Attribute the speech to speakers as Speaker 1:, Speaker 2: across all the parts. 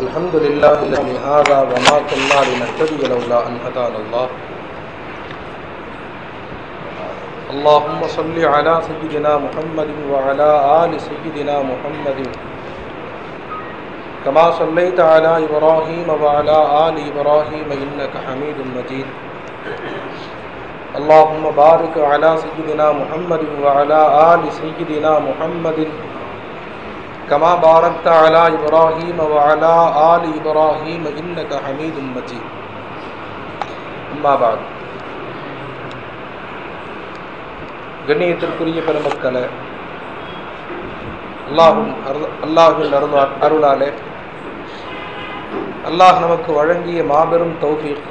Speaker 1: الحمد لله الذي هذا وما كنا لنهتدي لولا أن هدانا الله. اللهم صل على سيدنا محمد وعلى آل سيدنا محمد. كما صليت على إبراهيم وعلى آل إبراهيم إنك حميد مجيد. اللهم بارك على سيدنا محمد وعلى آل سيدنا محمد. كما باركت على إبراهيم وعلى آل إبراهيم إنك حميد مجيد أما بعد கண்ணியத்திற்குரிய பெருமக்களே அல்லாஹும் அல்லாஹின் அருளா அருளாலே அல்லாஹ் நமக்கு வழங்கிய மாபெரும் தௌஃபீக்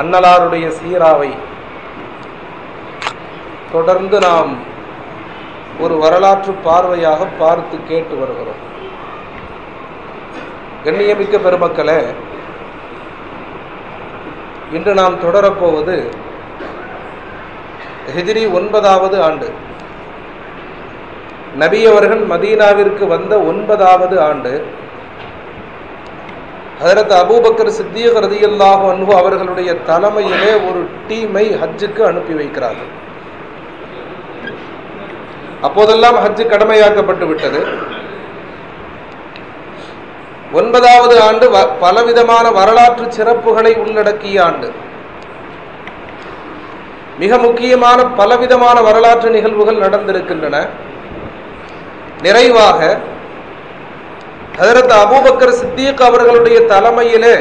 Speaker 1: அன்னலாருடைய சீராவை தொடர்ந்து நாம் ஒரு வரலாற்று பார்வையாக பார்த்து கேட்டு வருகிறோம். கண்ணியமிக்க பெருமக்களே இன்று நாம் தொடரப்போவது ஹிஜ்ரி ஒன்பதாவது ஆண்டு. நபி அவர்கள் மதீனாவிற்கு வந்த ஒன்பதாவது ஆண்டு. ஹதரத் அபூபக்கர் சித்தியக் ரதியல்லாஹு அன்பு அவர்களுடைய தலைமையிலே ஒரு டீமை ஹஜ்ஜுக்கு அனுப்பி வைக்கிறார்கள். அப்போதெல்லாம் ஹஜ்ஜு கடமையாக்கப்பட்டு விட்டது. ஒன்பதாவது ஆண்டு பலவிதமான வரலாற்று சிறப்புகளை உள்ளடக்கிய ஆண்டு. மிக முக்கியமான பலவிதமான வரலாற்று நிகழ்வுகள் நடந்திருக்கின்றன. நிறைவாக ஹதரத் அபூபக்கர் சித்திக் அவர்களுடைய தலைமையிலே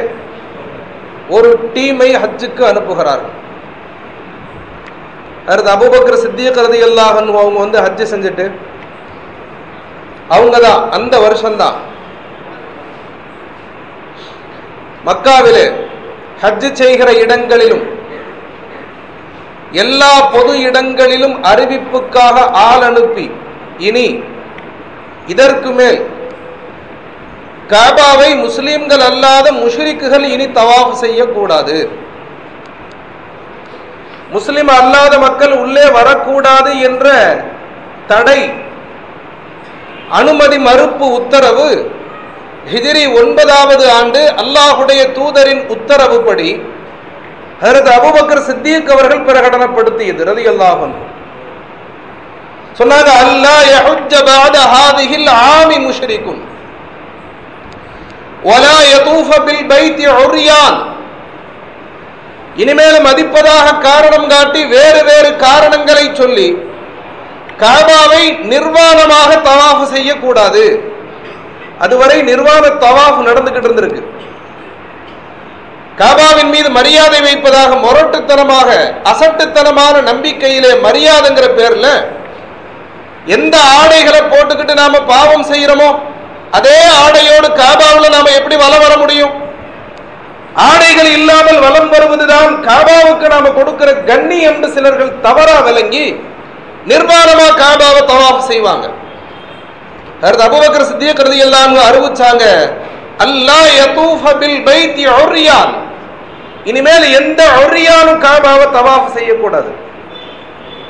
Speaker 1: ஒரு டீமை ஹஜ்ஜுக்கு அனுப்புகிறார்கள். அடுத்து அபுபக்கர் கருதி எல்லாம் அவங்க வந்து ஹஜ்ஜு செஞ்சுட்டு அவங்க தான் அந்த வருஷம்தான் மக்காவிலே ஹஜ்ஜு செய்கிற இடங்களிலும் எல்லா பொது இடங்களிலும் அறிவிப்புக்காக ஆள் அனுப்பி இனி இதற்கு மேல் காபாவை முஸ்லிம்கள் அல்லாத முஷ்ரிக்குகள் இனி தவாஃப் செய்யக்கூடாது. முஸ்லிம் அல்லாத மக்கள் உள்ளே வரக்கூடாது என்ற தடை அனுமதி மறுப்பு உத்தரவு ஹிஜிரி ஒன்பதாவது ஆண்டு அல்லாஹுடைய தூதரின் உத்தரவுப்படி ஹரத் அபுபக்கர் சித்திக் அவர்கள் பிரகடனப்படுத்தியது ரதி அல்லாஹன் சொன்னாங்க அல்லாஹ் யஹுஜ்ஜ பாத ஹாதிஹில் ஆமி முஷ்ரிகுன். வலா யதூஃப பில் பைத்தி இனிமேல் மதிப்பதாக காரணம் காட்டி வேறு வேறு காரணங்களை சொல்லி காபாவை நிர்வாணமாக தவாஃபு செய்யக்கூடாது. அதுவரை நிர்வாண தவாஃப் நடந்துகிட்டு இருந்திருக்கு. காபாவின் மீது மரியாதை வைப்பதாக முரட்டுத்தனமாக அசட்டுத்தனமான நம்பிக்கையிலே மரியாதைங்கிற பேர்ல எந்த ஆடைகளை போட்டுக்கிட்டு நாம பாவம் செய்யறோமோ அதே ஆடையோடு காபாவில் நாம எப்படி வள வர முடியும்? ஆடைகள் இல்லாமல் வலம் வருவதுதான் காபாவுக்கு நாம கொடுக்கிற கண்ணி என்று சிலர்கள் தவறா விளங்கி நிர்வாணமா காபாவை தவாஃப் செய்வாங்க. அடுத்து அபுபக்கர் சித்திய கருதி எல்லாம் அறிவிச்சாங்க அல்லா யதூஃப பில் பைத்தி உர்யான் இனிமேல் எந்த உர்யானும் காபாவை தவாஃப் செய்யக்கூடாது.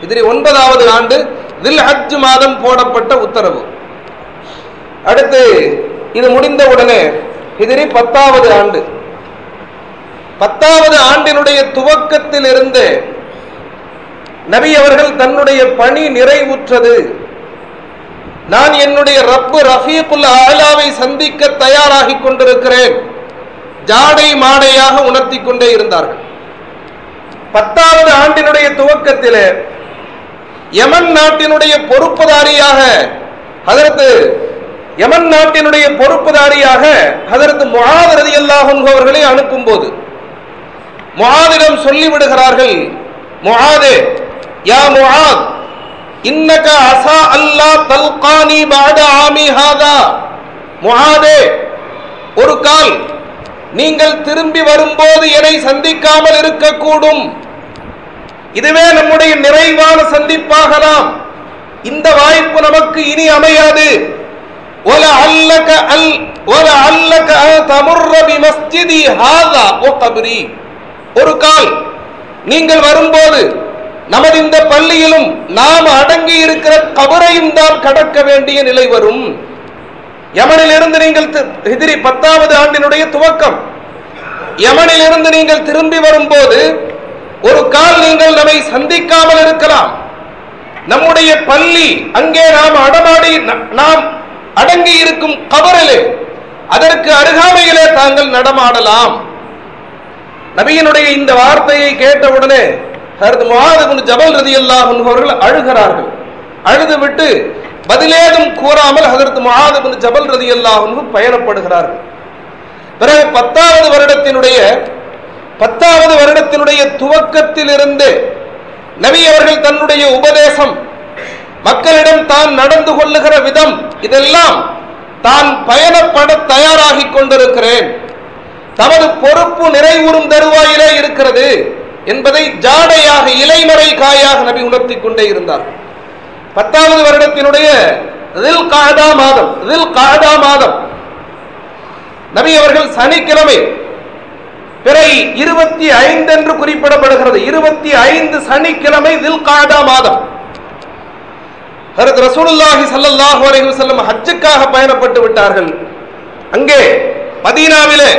Speaker 1: இதில் ஒன்பதாவது ஆண்டு தில் ஹஜ் மாதம் போடப்பட்ட உத்தரவு. அடுத்து இது முடிந்த உடனே இதிரி பத்தாவது ஆண்டு. பத்தாவது ஆண்டினுடைய துவக்கத்தில் இருந்து நபி அவர்கள் தன்னுடைய பணி நிறைவுற்றது. நான் என்னுடைய ரப்பு ரஃபீக்குல் ஆலாவை சந்திக்க தயாராகி கொண்டிருக்கிறேன். ஜாடை மாடையாக உணர்த்தி கொண்டே இருந்தார்கள். பத்தாவது ஆண்டினுடைய துவக்கத்தில் யமன் நாட்டினுடைய பொறுப்புதாரியாக அதற்கு யமன் நாட்டினுடைய பொறுப்புதாரியாக அதற்கு முகாதரதி அல்லாஹ் அவர்களை அனுப்பும் போது முகாதிடம் சொல்லிவிடுகிறார்கள் முகாதே யா முகாத் இன்னக அசா அல்லா தல்கானி பாட ஆமி ஹாதா முகாதே ஒரு கால் நீங்கள் திரும்பி வரும்போது என்னை சந்திக்காமல் இருக்கக்கூடும். இதுவே நம்முடைய நிறைவான சந்திப்பாகலாம். இந்த வாய்ப்பு நமக்கு இனி அமையாது. ஒல அல்லக அல் ஒல அல்லக தமுர்ரபி மஸ்ஜிதி ஹாதா ஓ கபரி ஒரு கால். நீங்கள் வரும்போது நமது இந்த பள்ளியிலும் நாம் அடங்கி இருக்கிற கபரையும் தான் கடக்க வேண்டிய நிலை வரும். யமனில் இருந்து நீங்கள் எதிரி பத்தாவது ஆண்டினுடைய துவக்கம். யமனில் இருந்து நீங்கள் திரும்பி வரும்போது ஒரு கால் நீங்கள் நம்மை சந்திக்காமல் இருக்கலாம். நம்முடைய பள்ளி அங்கே நாம் அடமாடி ந- நாம் அடங்கி இருக்கும் கபரிலே அதற்கு அருகாமையிலே தாங்கள் நடமாடலாம். நபியினுடைய இந்த வார்த்தையை கேட்டவுடனே ஹரத் ஜபல் ரதியல்லாஹு அன்ஹு அவர்கள் அழுகிறார்கள். அழுது விட்டு பதிலேதும் கூறாமல் ஹதரத் முஹாதகுன் ஜபல் ரதியல்லாஹு அன்ஹு பயணப்படுகிறார்கள். பிறகு பத்தாவது வருடத்தினுடைய பத்தாவது வருடத்தினுடைய துவக்கத்திலிருந்து நபி அவர்கள் தன்னுடைய உபதேசம் மக்களிடம் தான் நடந்து கொள்ளுகிற விதம் இதெல்லாம் தான் பயணப்பட தயாராகிக் கொண்டிருக்கிறேன். தமது பொறுப்பு நிறைவுறும் தருவாயிலே இருக்கிறது என்பதை ஜாடையாக இலைமறை காயாக நபி உணர்த்தி கொண்டே இருந்தார். பத்தாவது வருடத்தினுடைய தில் காதா மாதம் தில் காதா மாதம். நபி அவர்கள் சனிக்கிழமை பிறை இருபத்தி ஐந்து என்று குறிப்பிடப்படுகிறது. இருபத்தி ஐந்து சனிக்கிழமை தில் காதா மாதம் ரசூலுல்லாஹி ஸல்லல்லாஹு அலைஹி செல்லும் ஹஜ்ஜுக்காக பயணப்பட்டு விட்டார்கள். அங்கே மதீனாவிலே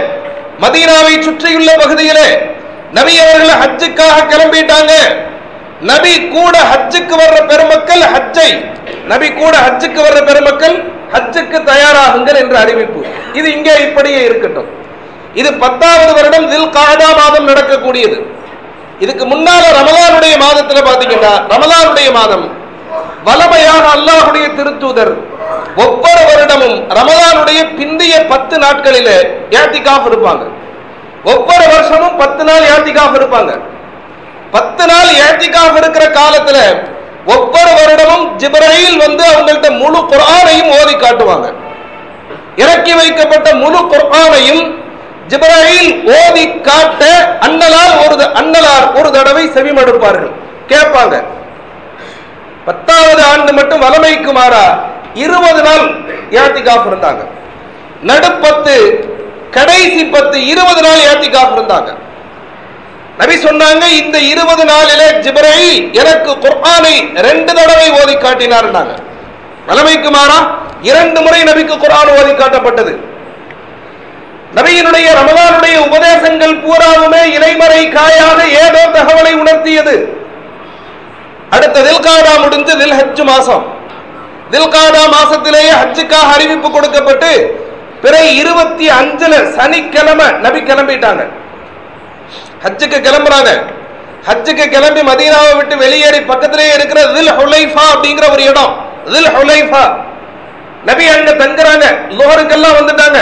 Speaker 1: மதீனாவை சுற்றியுள்ள பகுதியிலே நபி அவர்கள் ஹஜ்ஜுக்காக கிளம்பிட்டாங்க. நபி கூட ஹஜ்ஜுக்கு வர்ற பெருமக்கள் ஹஜ்ஜை நபி கூட ஹஜ்ஜுக்கு வர்ற பெருமக்கள் ஹஜ்ஜுக்கு தயாராகுங்கள் என்ற அறிவிப்பு. இது இங்கே இப்படியே இருக்கட்டும். இது பத்தாவது வருடம் தில் காதா மாதம் நடக்கக்கூடியது. இதுக்கு முன்னால ரமலானுடைய மாதத்துல பாத்தீங்கன்னா ரமலானுடைய மாதம் வலமையாக அல்லாஹுடைய திருத்தூதர் ஒவ்வொரு வருடமும் ரமலானுடைய பிந்தைய பத்து நாட்களிலே ஏத்திகாஃப் இருப்பாங்க ஒவ்வொரு வருஷமும் பத்து நாள் ஏத்திகாஃப் இருப்பாங்க பத்து நாள் ஏத்திகாஃப் இருக்கிற காலத்துல ஒவ்வொரு வருடமும் ஜிப்ரஹீல் வந்து அவங்கள்ட்ட முழு குரானையும் ஓதி காட்டுவாங்க. இறக்கி வைக்கப்பட்ட முழு குரானையும் ஜிப்ரஹீல் ஓதி காட்ட அண்ணலால் ஒரு அண்ணலார் அன்னலார் ஒரு தடவை செவிமடுப்பார்கள் கேட்பாங்க. பத்தாவது ஆண்டு மட்டும் வலமைக்கு மாறா இருபது நாள் ஏத்திகாஃப் இருந்தாங்க. நடுப்பத்து கடைசி பத்து இருபது நாள் ஏத்திகாஃப் இருந்தாங்க. நபி சொன்னாங்க இந்த இருபது நாளிலே ஜிபரை எனக்கு குர்ஆனை ரெண்டு தடவை ஓதி காட்டினார்னாங்க வலமைக்கு மாறா இரண்டு முறை நபிக்கு குரான் ஓதி காட்டப்பட்டது. நபியினுடைய ரமலானுடைய உபதேசங்கள் பூராவுமே இலைமறை காயாக ஏதோ தகவலை உணர்த்தியது. அடுத்த தில்காடா முடிஞ்சு தில் மாசம். தில்கானா மாசத்திலேயே ஹஜ்ஜுக்காக அறிவிப்பு கொடுக்கப்பட்டு பிற இருபத்தி அஞ்சுல சனிக்கிழமை நபி கிளம்பிட்டாங்க. ஹஜ்ஜுக்கு கிளம்புறாங்க. ஹஜ்ஜுக்கு கிளம்பி மதீனாவை விட்டு வெளியேறி பக்கத்திலேயே இருக்கிற தில் ஹுலைஃபா அப்படிங்கிற ஒரு இடம். தில் ஹுலைஃபா. நபி அங்க தங்குறாங்க. லோகருக்கெல்லாம் வந்துட்டாங்க.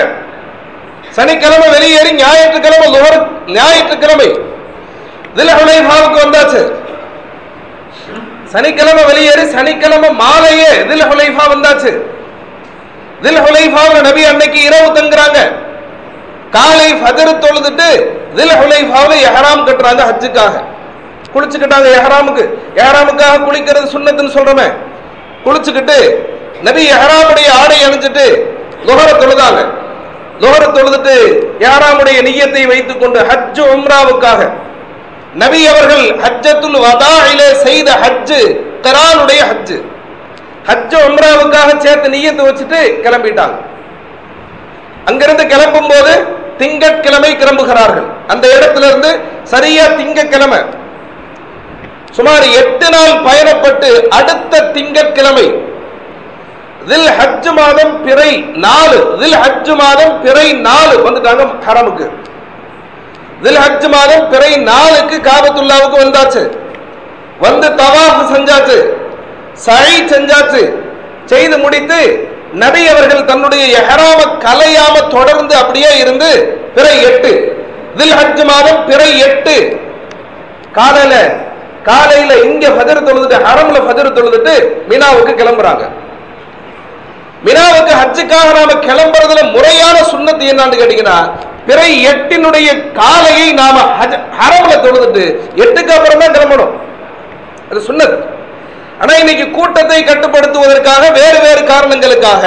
Speaker 1: சனிக்கிழமை வெளியேறி ஞாயிற்றுக்கிழமை லுஹர் ஞாயிற்றுக்கிழமை தில் ஹுலைஃபாவுக்கு வந்தாச்சு. சனிக்கிழமை வெளியேறி சனிக்கிழமை மாலையே தில் ஹுலைஃபா வந்தாச்சு. தில் ஹுலைஃபாவில் நபி அன்னைக்கு இரவு தங்குறாங்க. காலை ஃபஜர் தொழுதுட்டு தில் ஹுலைஃபாவில் எஹராம் கட்டுறாங்க ஹஜ்ஜுக்காக. குளிச்சுக்கிட்டாங்க எஹராமுக்கு. எஹராமுக்காக குளிக்கிறது சுண்ணத்துன்னு சொல்றோமே. குளிச்சுக்கிட்டு நபி எஹராமுடைய ஆடை அணிஞ்சிட்டு லுஹர தொழுதாங்க. லுஹர தொழுதுட்டு எஹராமுடைய நியத்தை வைத்துக்கொண்டு ஹஜ் உம்ராவுக்காக நபி அவர்கள் ஹஜ்ஜத்துல் வதாயிலே செய்த ஹஜ்ஜு கரானுடைய ஹஜ்ஜு. ஹஜ் உம்ராவுக்காக சேர்த்து நீயத்து வச்சுட்டு கிளம்பிட்டாங்க. அங்கிருந்து கிளம்பும் போது திங்கட்கிழமை கிளம்புகிறார்கள். அந்த இடத்துல இருந்து சரியா திங்கட்கிழமை. சுமார் எட்டு நாள் பயணப்பட்டு அடுத்த திங்கட்கிழமை. தில் ஹஜ் மாதம் பிறை நாலு தில் ஹஜ் மாதம் பிறை நாலு வந்துட்டாங்க ஹரமுக்கு. தில்ஹஜ் மாதம் பிறை நாளுக்கு காபத்துல்லாவுக்கு வந்தாச்சு. வந்து தவாஃப் செஞ்சாச்சு. சழி செஞ்சாச்சு. செய்து முடித்து நபி அவர்கள் தன்னுடைய எஹராம கலையாம தொடர்ந்து அப்படியே இருந்து பிறை எட்டு. தில் ஹஜ் மாதம் பிறை எட்டு. காலையில காலையில இங்க ஃபஜர் தொழுதுட்டு ஹரம்ல ஃபஜர் தொழுதுட்டு மினாவுக்கு கிளம்புறாங்க. மினாவுக்கு ஹஜ்ஜுக்காக நாம கிளம்புறதுல முறையான சுண்ணத்து என்னன்னு கேட்டீங்கன்னா பிறை எட்டினுடைய காலையை நாம ஹஜ்- ஹரம்ல தொழுதுட்டு எட்டுக்கு அப்புறம் தான் கிளம்பணும். அது சுண்ணத். ஆனா இன்னைக்கு கூட்டத்தை கட்டுப்படுத்துவதற்காக வேறு வேறு காரணங்களுக்காக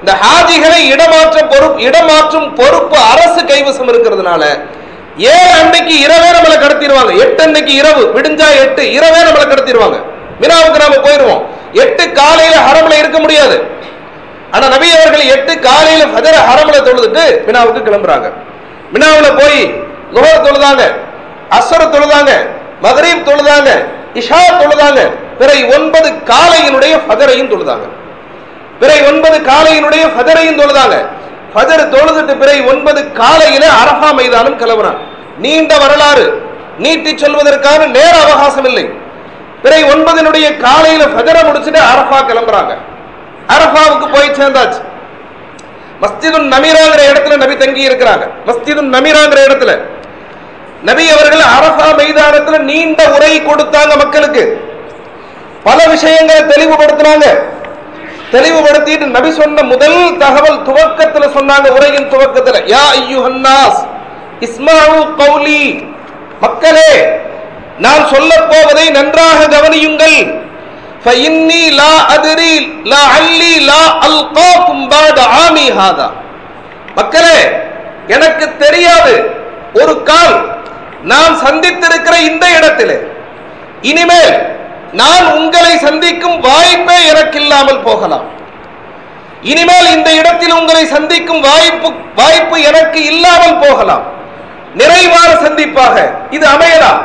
Speaker 1: இந்த ஹாஜிகளை இடமாற்ற பொறுப்பு இடமாற்றும் பொறுப்பு அரசு கைவசம் இருக்கிறதுனால ஏழு அன்னைக்கு இரவே நம்மளை கடத்திடுவாங்க. எட்டு அன்னைக்கு இரவு விடிஞ்சா எட்டு இரவே நம்மளை கடத்திடுவாங்க. மினாவுக்கு நாம போயிடுவோம் எட்டு காலையில ஹரம்ல இருக்க முடியாது. ஆனா நபி அவர்கள் எட்டு காலையில ஃபஜர ஹரம்ல தொழுதுட்டு மினாவுக்கு கிளம்புறாங்க. மினாவுல போய் லுஹர் தொழுதாங்க அசர தொழுதாங்க மகரீப் தொழுதாங்க இஷா தொழுதாங்க. பிறை ஒன்பது காலையினுடைய ஃபதரையும் தொழுதாங்க. பிறை ஒன்பது காலையினுடைய ஃபதரையும் தொழுதாங்க. ஃபதர் தொழுதுட்டு பிறை ஒன்பது காலையில அரஃபா மைதானம் கிளம்புறாங்க நீண்ட வரலாறு நீட்டி சொல்வதற்கான நேர அவகாசம் இல்லை. பிறை ஒன்பதினுடைய காலையில ஃபதரை முடிச்சுட்டு அரஃபா கிளம்புறாங்க. அரஃபாவுக்கு போய் சேர்ந்தாச்சு. மஸ்ஜிது நமீராங்கிற இடத்துல நபி தங்கி இருக்கிறாங்க. மஸ்ஜிது நமீராங்கிற இடத்துல. நபி அவர்கள் அரபா மைதானத்தில் நீண்ட உரை கொடுத்தாங்க மக்களுக்கு. பல விஷயங்களை தெளிவுபடுத்தினாங்க. தெளிவுபடுத்திட்டு நபி சொன்ன முதல் தகவல் துவக்கத்துல சொன்னாங்க உரையின் துவக்கத்துல. யா ஐயுஹன்னாஸ் இஸ்மாவு கௌலி. மக்களே நான் சொல்ல போவதை நன்றாக கவனியுங்கள். فإني لا أدري لعلي لا ألقاكم بعد عامي هذا மக்களே எனக்கு தெரியாது ஒரு கால் நாம் சந்தித்திருக்கிற இந்த இடத்திலே இனிமேல் நான் உங்களை சந்திக்கும் வாய்ப்பே எனக்கு இல்லாமல் போகலாம் இனிமேல் இந்த இடத்தில் உங்களை சந்திக்கும் வாய்ப்பு வாய்ப்பு எனக்கு இல்லாமல் போகலாம் நிறைவான சந்திப்பாக இது அமையலாம்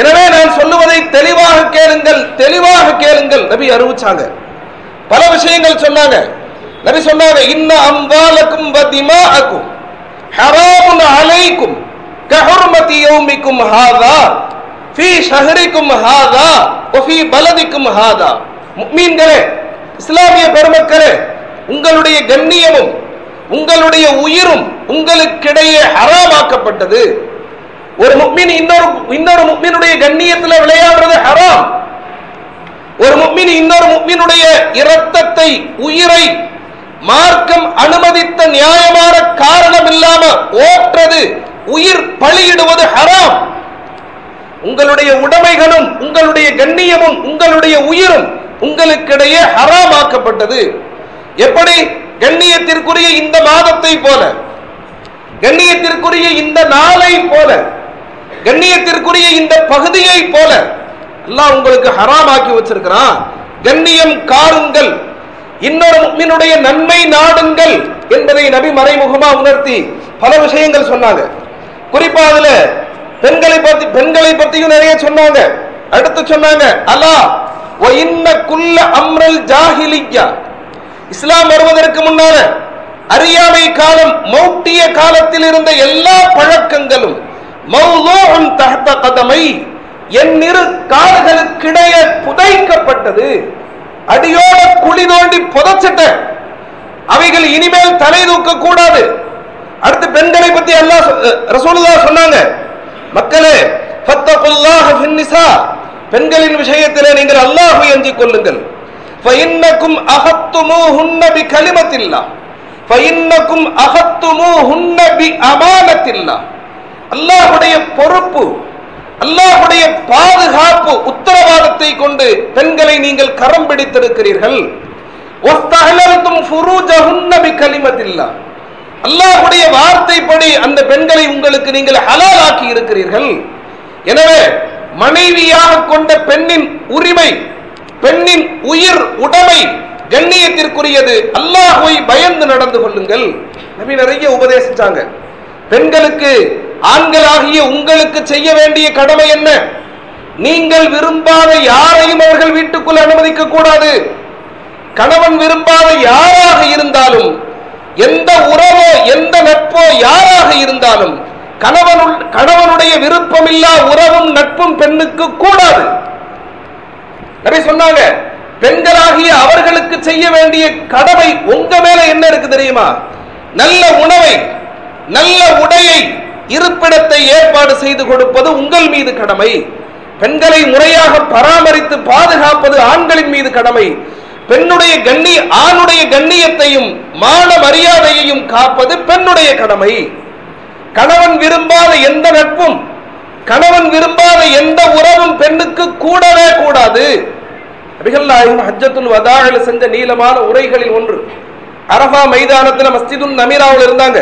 Speaker 1: எனவே நான் சொல்லுவதை தெளிவாக கேளுங்கள் தெளிவாக கேளுங்கள் நபி அறிவிச்சாங்க. பல விஷயங்கள் சொன்னாங்க. நபி சொன்னாங்க இன்ன அம்வாலக்கும் வதிமாஅக்கும் ஹராமுன் அலைக்கும் கஹுர்மதி யௌமிக்கும் ஹாதா ஃபீ ஷஹரிக்கும் ஹாதா ஒஃபி பலதிக்கும் ஹாதா. முஃமின்களே இஸ்லாமிய பெருமக்களே உங்களுடைய கண்ணியமும் உங்களுடைய உயிரும் உங்களுக்கிடையே ஹராமாக்கப்பட்டது. ஒரு முக்மின் இன்னொரு இன்னொரு முக்மினுடைய கண்ணியத்தில் விளையாடுறது ஹராம். ஒரு முக்மின் இன்னொரு முக்மினுடைய இரத்தத்தை உயிரை மார்க்கம் அனுமதித்த நியாயமான காரணம் இல்லாம ஓற்றது உயிர் பலியிடுவது ஹராம். உங்களுடைய உடைமைகளும் உங்களுடைய கண்ணியமும் உங்களுடைய உயிரும் உங்களுக்கிடையே ஹராமாக்கப்பட்டது. எப்படி? கண்ணியத்திற்குரிய இந்த மாதத்தை போல. கண்ணியத்திற்குரிய இந்த நாளை போல. கண்ணியத்திற்குரிய இந்த பகுதியை போல எல்லாம் உங்களுக்கு ஹராமாக்கி வச்சிருக்கிறான். கண்ணியம் காருங்கள் இன்னொரு முக்மினுடைய நன்மை நாடுங்கள் என்பதை நபி மறைமுகமா உணர்த்தி பல விஷயங்கள் சொன்னாங்க. குறிப்பா அதுல பெண்களை பத்தி பெண்களை பத்தியும் நிறைய சொன்னாங்க. அடுத்து சொன்னாங்க அலா ஒ இன்ன குல்ல அம்ரல் ஜாஹிலியா. இஸ்லாம் வருவதற்கு முன்னால அறியாமை காலம் மௌட்டிய காலத்தில் இருந்த எல்லா பழக்கங்களும் மௌலூன் தஹ்த கதமை. என் இரு கால்களுக்கிடையே புதைக்கப்பட்டது. அடியோட குழி தோண்டி புதைச்சிட்ட. அவைகள் இனிமேல் தலை தூக்க கூடாது அடுத்து பெண்களை பத்தி அல்லாஹ் ரசூலுல்லாஹ் சொன்னாங்க. மக்களே ஃபத்தகுல்லாஹ ஃபின்னிசா பெண்களின் விஷயத்திலே நீங்கள் அல்லாஹ்வை அஞ்சிக் கொள்ளுங்கள். ஃபஇன்னக்கும் அகத்துமூஹுன்ன பிகலிமத்தில்லாஹ் ஃபஇன்னக்கும் அகத்துமூஹுன்ன பிஅமானத்தில்லாஹ் அல்லாஹுடைய பொறுப்பு அல்லாஹுடைய பாதுகாப்பு உத்தரவாதத்தை கொண்டு பெண்களை நீங்கள் கரம் பிடித்திருக்கிறீர்கள். அல்லாஹுடைய வார்த்தைப்படி அந்த பெண்களை உங்களுக்கு நீங்கள் ஹலாலாக்கி இருக்கிறீர்கள். எனவே மனைவியாக கொண்ட பெண்ணின் உரிமை பெண்ணின் உயிர் உடைமை கண்ணியத்திற்குரியது. அல்லாஹ்வை பயந்து நடந்து கொள்ளுங்கள். நபி நிறைய உபதேசிச்சாங்க. பெண்களுக்கு ஆண்களாகிய உங்களுக்கு செய்ய வேண்டிய கடமை என்ன? நீங்கள் விரும்பாத யாரையும் அவர்கள் வீட்டுக்குள் அனுமதிக்க கூடாது. கணவன் விரும்பாத யாராக இருந்தாலும் எந்த உறவோ எந்த நட்போ யாராக இருந்தாலும் கணவனுள் கணவனுடைய விருப்பமில்லா உறவும் நட்பும் பெண்ணுக்கு கூடாது. நபி சொன்னாங்க பெண்களாகிய அவர்களுக்கு செய்ய வேண்டிய கடமை உங்க மேல என்ன இருக்கு தெரியுமா? நல்ல உணவை நல்ல உடையை இருப்பிடத்தை ஏற்பாடு செய்து கொடுப்பது உங்கள் மீது கடமை. பெண்களை முறையாக பராமரித்து பாதுகாப்பது ஆண்களின் மீது கடமை. பெண்ணுடைய கண்ணி ஆணுடைய கண்ணியத்தையும் மான மரியாதையையும் காப்பது பெண்ணுடைய கடமை. கணவன் விரும்பாத எந்த நட்பும் கணவன் விரும்பாத எந்த உறவும் பெண்ணுக்கு கூடவே கூடாது. நபிகள் நாயகம் ஹஜ்ஜத்துல் வதாழில் செஞ்ச நீளமான உரைகளில் ஒன்று. அரபா மைதானத்தில் மஸ்ஜிதுன் நமீராவில் இருந்தாங்க.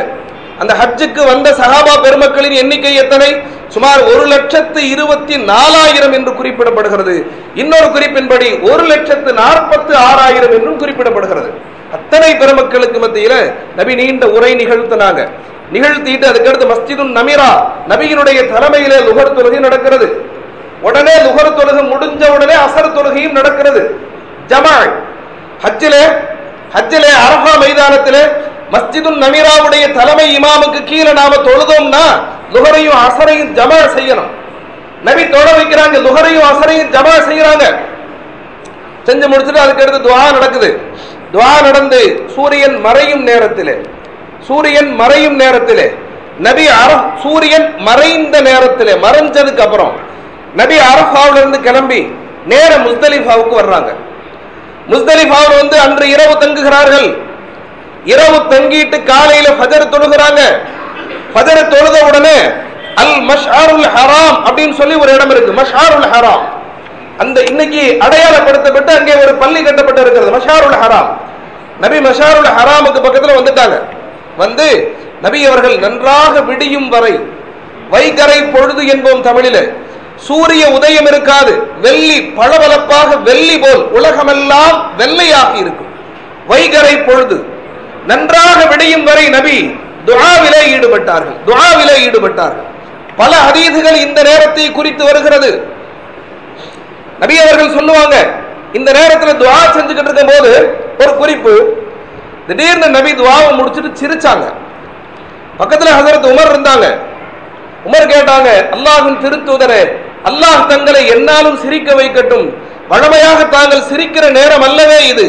Speaker 1: அந்த ஹஜ்ஜுக்கு வந்த சஹாபா பெருமக்களின் எண்ணிக்கை எத்தனை? சுமார் ஒரு லட்சத்து இருபத்தி நாலாயிரம் என்று குறிப்பிடப்படுகிறது. இன்னொரு குறிப்பின்படி ஒரு லட்சத்து நாற்பத்து ஆறாயிரம் என்றும் குறிப்பிடப்படுகிறது. அத்தனை பெருமக்களுக்கு மத்தியில நபி நீண்ட உரை நிகழ்த்தினாங்க. நிகழ்த்திட்டு அதுக்கடுத்து மஸ்ஜிதுன் நமிரா நபியினுடைய தலைமையிலே லுகர் தொழுகை நடக்கிறது. உடனே லுகர் தொழுகை முடிஞ்ச உடனே அசர் தொழுகையும் நடக்கிறது. ஜமால் ஹஜ்ஜிலே ஹஜ்ஜிலே அரபா மைதானத்திலே மஸ்ஜிது நமீராவுடைய தலைமை இமாமுக்கு கீழே நாம தொழுதோம்னா லுகரையும் அசரையும் ஜமா செய்யணும். நபி தொழ வைக்கிறாங்க லுகரையும் அசரையும் ஜமா செய்யறாங்க. செஞ்சு முடிச்சுட்டு அதுக்கு அடுத்து துவா நடக்குது. துவா நடந்து சூரியன் மறையும் நேரத்திலே சூரியன் மறையும் நேரத்திலே நபி அர சூரியன் மறைந்த நேரத்திலே மறைஞ்சதுக்கு அப்புறம் நபி அரஃபாவில இருந்து கிளம்பி நேர முஸ்தலிஃபாவுக்கு வர்றாங்க. முஸ்தலிஃபாவில் வந்து அன்று இரவு தங்குகிறார்கள். இரவு தங்கிட்டு காலையில ஃபஜர் தொழுகிறாங்க. ஃபஜர் தொழுத உடனே அல் மஷ்ஆருல் ஹராம் அப்படின்னு சொல்லி ஒரு இடம் இருக்கு. மஷ்ஆருல் ஹராம். அந்த இன்னைக்கு அடையாளப்படுத்தப்பட்டு அங்கே ஒரு பள்ளி கட்டப்பட்டு இருக்கிறது. மஷாருல் ஹராம். நபி மஷாருல் ஹராமுக்கு பக்கத்துல வந்துட்டாங்க. வந்து நபி அவர்கள் நன்றாக விடியும் வரை வைகரை பொழுது என்போம் தமிழில். சூரிய உதயம் இருக்காது. வெள்ளி பளபளப்பாக வெள்ளி போல் உலகமெல்லாம் வெள்ளையாக இருக்கும். வைகரை பொழுது நன்றாக விடையும் வரை நபி துஆவிலே ஈடுபட்டார்கள். துஆவிலே ஈடுபட்டார்கள். பல அதீதுகள் இந்த நேரத்தை குறித்து வருகிறது. நபி அவர்கள் சொல்லுவாங்க இந்த நேரத்தில் துவா செஞ்சுக்கிட்டு இருக்கும் போது ஒரு குறிப்பு திடீர்னு நபி துவாவை முடிச்சுட்டு சிரிச்சாங்க. பக்கத்தில் ஹசரத் உமர் இருந்தாங்க. உமர் கேட்டாங்க அல்லாஹின் திருத்தூதரே அல்லாஹ் தங்களை என்னாலும் சிரிக்க வைக்கட்டும். வழமையாக தாங்கள் சிரிக்கிற நேரம் அல்லவே இது.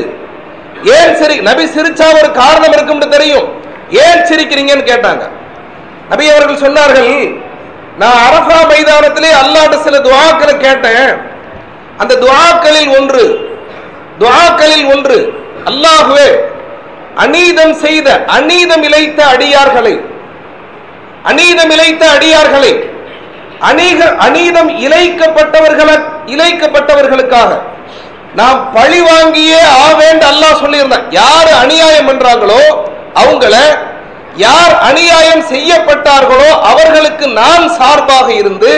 Speaker 1: ஏன் சிரி நபி சிரிச்சா ஒரு காரணம் இருக்கும்னு தெரியும். ஏன் சிரிக்கிறீங்கன்னு கேட்டாங்க. நபி அவர்கள் சொன்னார்கள் நான் அரபா மைதானத்திலே அல்லாட்ட சில துவாக்களை கேட்டேன். அந்த துவாக்களில் ஒன்று துவாக்களில் ஒன்று அல்லாஹ்வே அநீதம் செய்த அநீதம் இழைத்த அடியார்களை அநீதம் இழைத்த அடியார்களை அநீக அநீதம் இழைக்கப்பட்டவர்கள இழைக்கப்பட்டவர்களுக்காக நாம் பழி வாங்கியே ஆவேண்டு அல்லாஹ் சொல்லியிருந்தான். யார் அநியாயம் பண்றாங்களோ அவங்கள யார் அநியாயம் செய்யப்பட்டார்களோ அவர்களுக்கு நான் சார்பாக இருந்து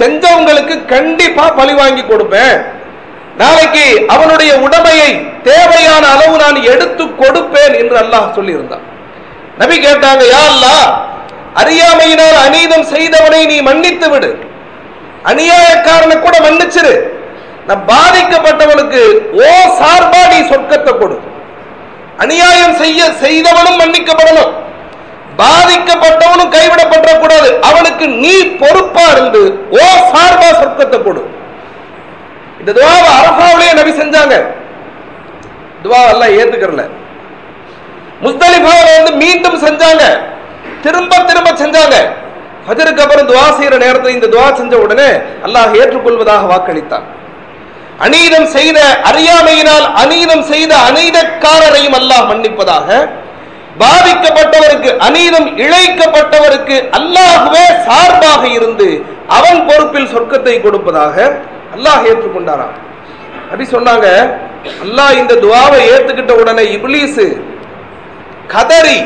Speaker 1: செஞ்சவங்களுக்கு கண்டிப்பா பழி வாங்கி கொடுப்பேன். நாளைக்கு அவனுடைய உடமையை தேவையான அளவு நான் எடுத்து கொடுப்பேன் என்று அல்லாஹ் சொல்லியிருந்தான். நபி கேட்டாங்க யா அல்லாஹ் அறியாமையினால் அநீதம் செய்தவனை நீ மன்னித்து விடு. அநியாயக்காரனை கூட மன்னிச்சிரு. நான் பாதிக்கப்பட்டவனுக்கு ஓ சார்பா நீ சொர்க்கத்தை கொடு. அநியாயம் செய்ய செய்தவனும் மன்னிக்கப்படணும். பாதிக்கப்பட்டவனும் கைவிடப்பட்ட கூடாது அவனுக்கு நீ பொறுப்பா இருந்து ஓ சார்பா சொர்க்கத்தை கொடு. இந்த துவாவை அரபாவிலேயே நபி செஞ்சாங்க. துவா எல்லாம் ஏத்துக்கிறல. முஸ்தலிஃபாவில் வந்து மீண்டும் செஞ்சாங்க. திரும்ப திரும்ப செஞ்சாங்க. ஃபஜருக்கு அப்புறம் துவா செய்யற நேரத்தில் இந்த துவா செஞ்ச உடனே அல்லாஹ் ஏற்றுக்கொள்வதாக வாக்களித்தான். அநீதம் செய்த அறியாமையினால் அநீதம் செய்த அநீதக்காரரையும் அல்லாஹ் மன்னிப்பதாக. பாதிக்கப்பட்டவருக்கு அநீதம் இழைக்கப்பட்டவருக்கு அல்லாஹுவே சார்பாக இருந்து அவன் பொறுப்பில் சொர்க்கத்தை கொடுப்பதாக அல்லாஹ் ஏற்றுக்கொண்டாராம். அப்படி சொன்னாங்க அல்லாஹ் இந்த துவாவை ஏத்துக்கிட்ட உடனே இப்லீஸ் கதறி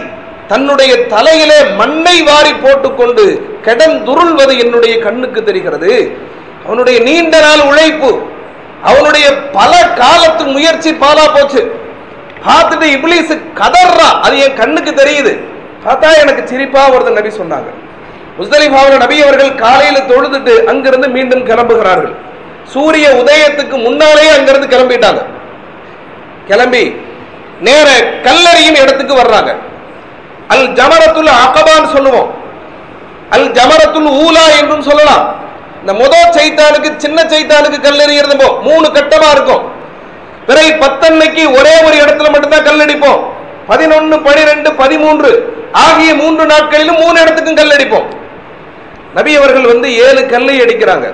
Speaker 1: தன்னுடைய தலையிலே மண்ணை வாரி போட்டுக்கொண்டு கிடந்துருள்வது என்னுடைய கண்ணுக்கு தெரிகிறது. அவனுடைய நீண்ட நாள் உழைப்பு அவனுடைய பல காலத்து முயற்சி பாலா போச்சு. பார்த்துட்டு இப்ளீஸ் கதர்றா அது என் கண்ணுக்கு தெரியுது. பார்த்தா எனக்கு சிரிப்பா வருது நபி சொன்னாங்க. முஸ்தலிஃபாவில் நபி அவர்கள் காலையில தொழுதுட்டு அங்கிருந்து மீண்டும் கிளம்புகிறார்கள். சூரிய உதயத்துக்கு முன்னாலேயே அங்கிருந்து கிளம்பிட்டாங்க. கிளம்பி நேர கல்லறியும் இடத்துக்கு வர்றாங்க. அல் ஜமரத்துல் அகபான்னு சொல்லுவோம். அல் ஜமரத்துல் ஊலா என்றும் சொல்லலாம். இந்த முதல் சைத்தானுக்கு சின்ன சைத்தானுக்கு கல்லெறிகிறது போ. மூணு கட்டமா இருக்கும். பிறகு பத்தன்னைக்கு ஒரே ஒரு இடத்துல மட்டும்தான் கல்லடிப்போம் பதினொன்னு பனிரெண்டு பதிமூன்று ஆகிய மூன்று நாட்களிலும் மூணு இடத்துக்கும் கல்லடிப்போம் நபி அவர்கள் வந்து ஏழு கல்லை அடிக்கிறாங்க.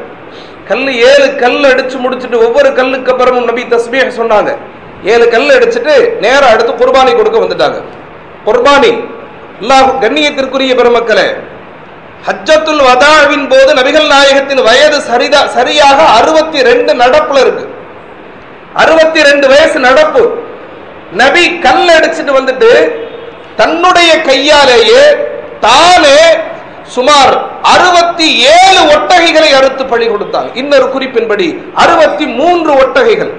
Speaker 1: கல் ஏழு கல் அடிச்சு முடிச்சுட்டு ஒவ்வொரு கல்லுக்கு அப்புறமும் நபி தஸ்மியாக சொன்னாங்க. ஏழு கல் அடிச்சுட்டு நேரம் அடுத்து குர்பானி கொடுக்க வந்துட்டாங்க. குர்பானி அல்லாஹ் கண்ணியத்திற்குரிய பெருமக்களை ஹஜ்ஜத்துல் வதாவின் போது நபிகள் நாயகத்தின் வயது சரிதா சரியாக அறுபத்தி ரெண்டு நடப்புல இருக்கு. அறுபத்தி ரெண்டு வயசு நடப்பு. நபி கல் அடிச்சுட்டு வந்துட்டு தன்னுடைய கையாலேயே தானே சுமார் அறுபத்தி ஏழு ஒட்டகைகளை அறுத்து பழி கொடுத்தாங்க இன்னொரு குறிப்பின்படி அறுபத்தி மூன்று ஒட்டகைகள்.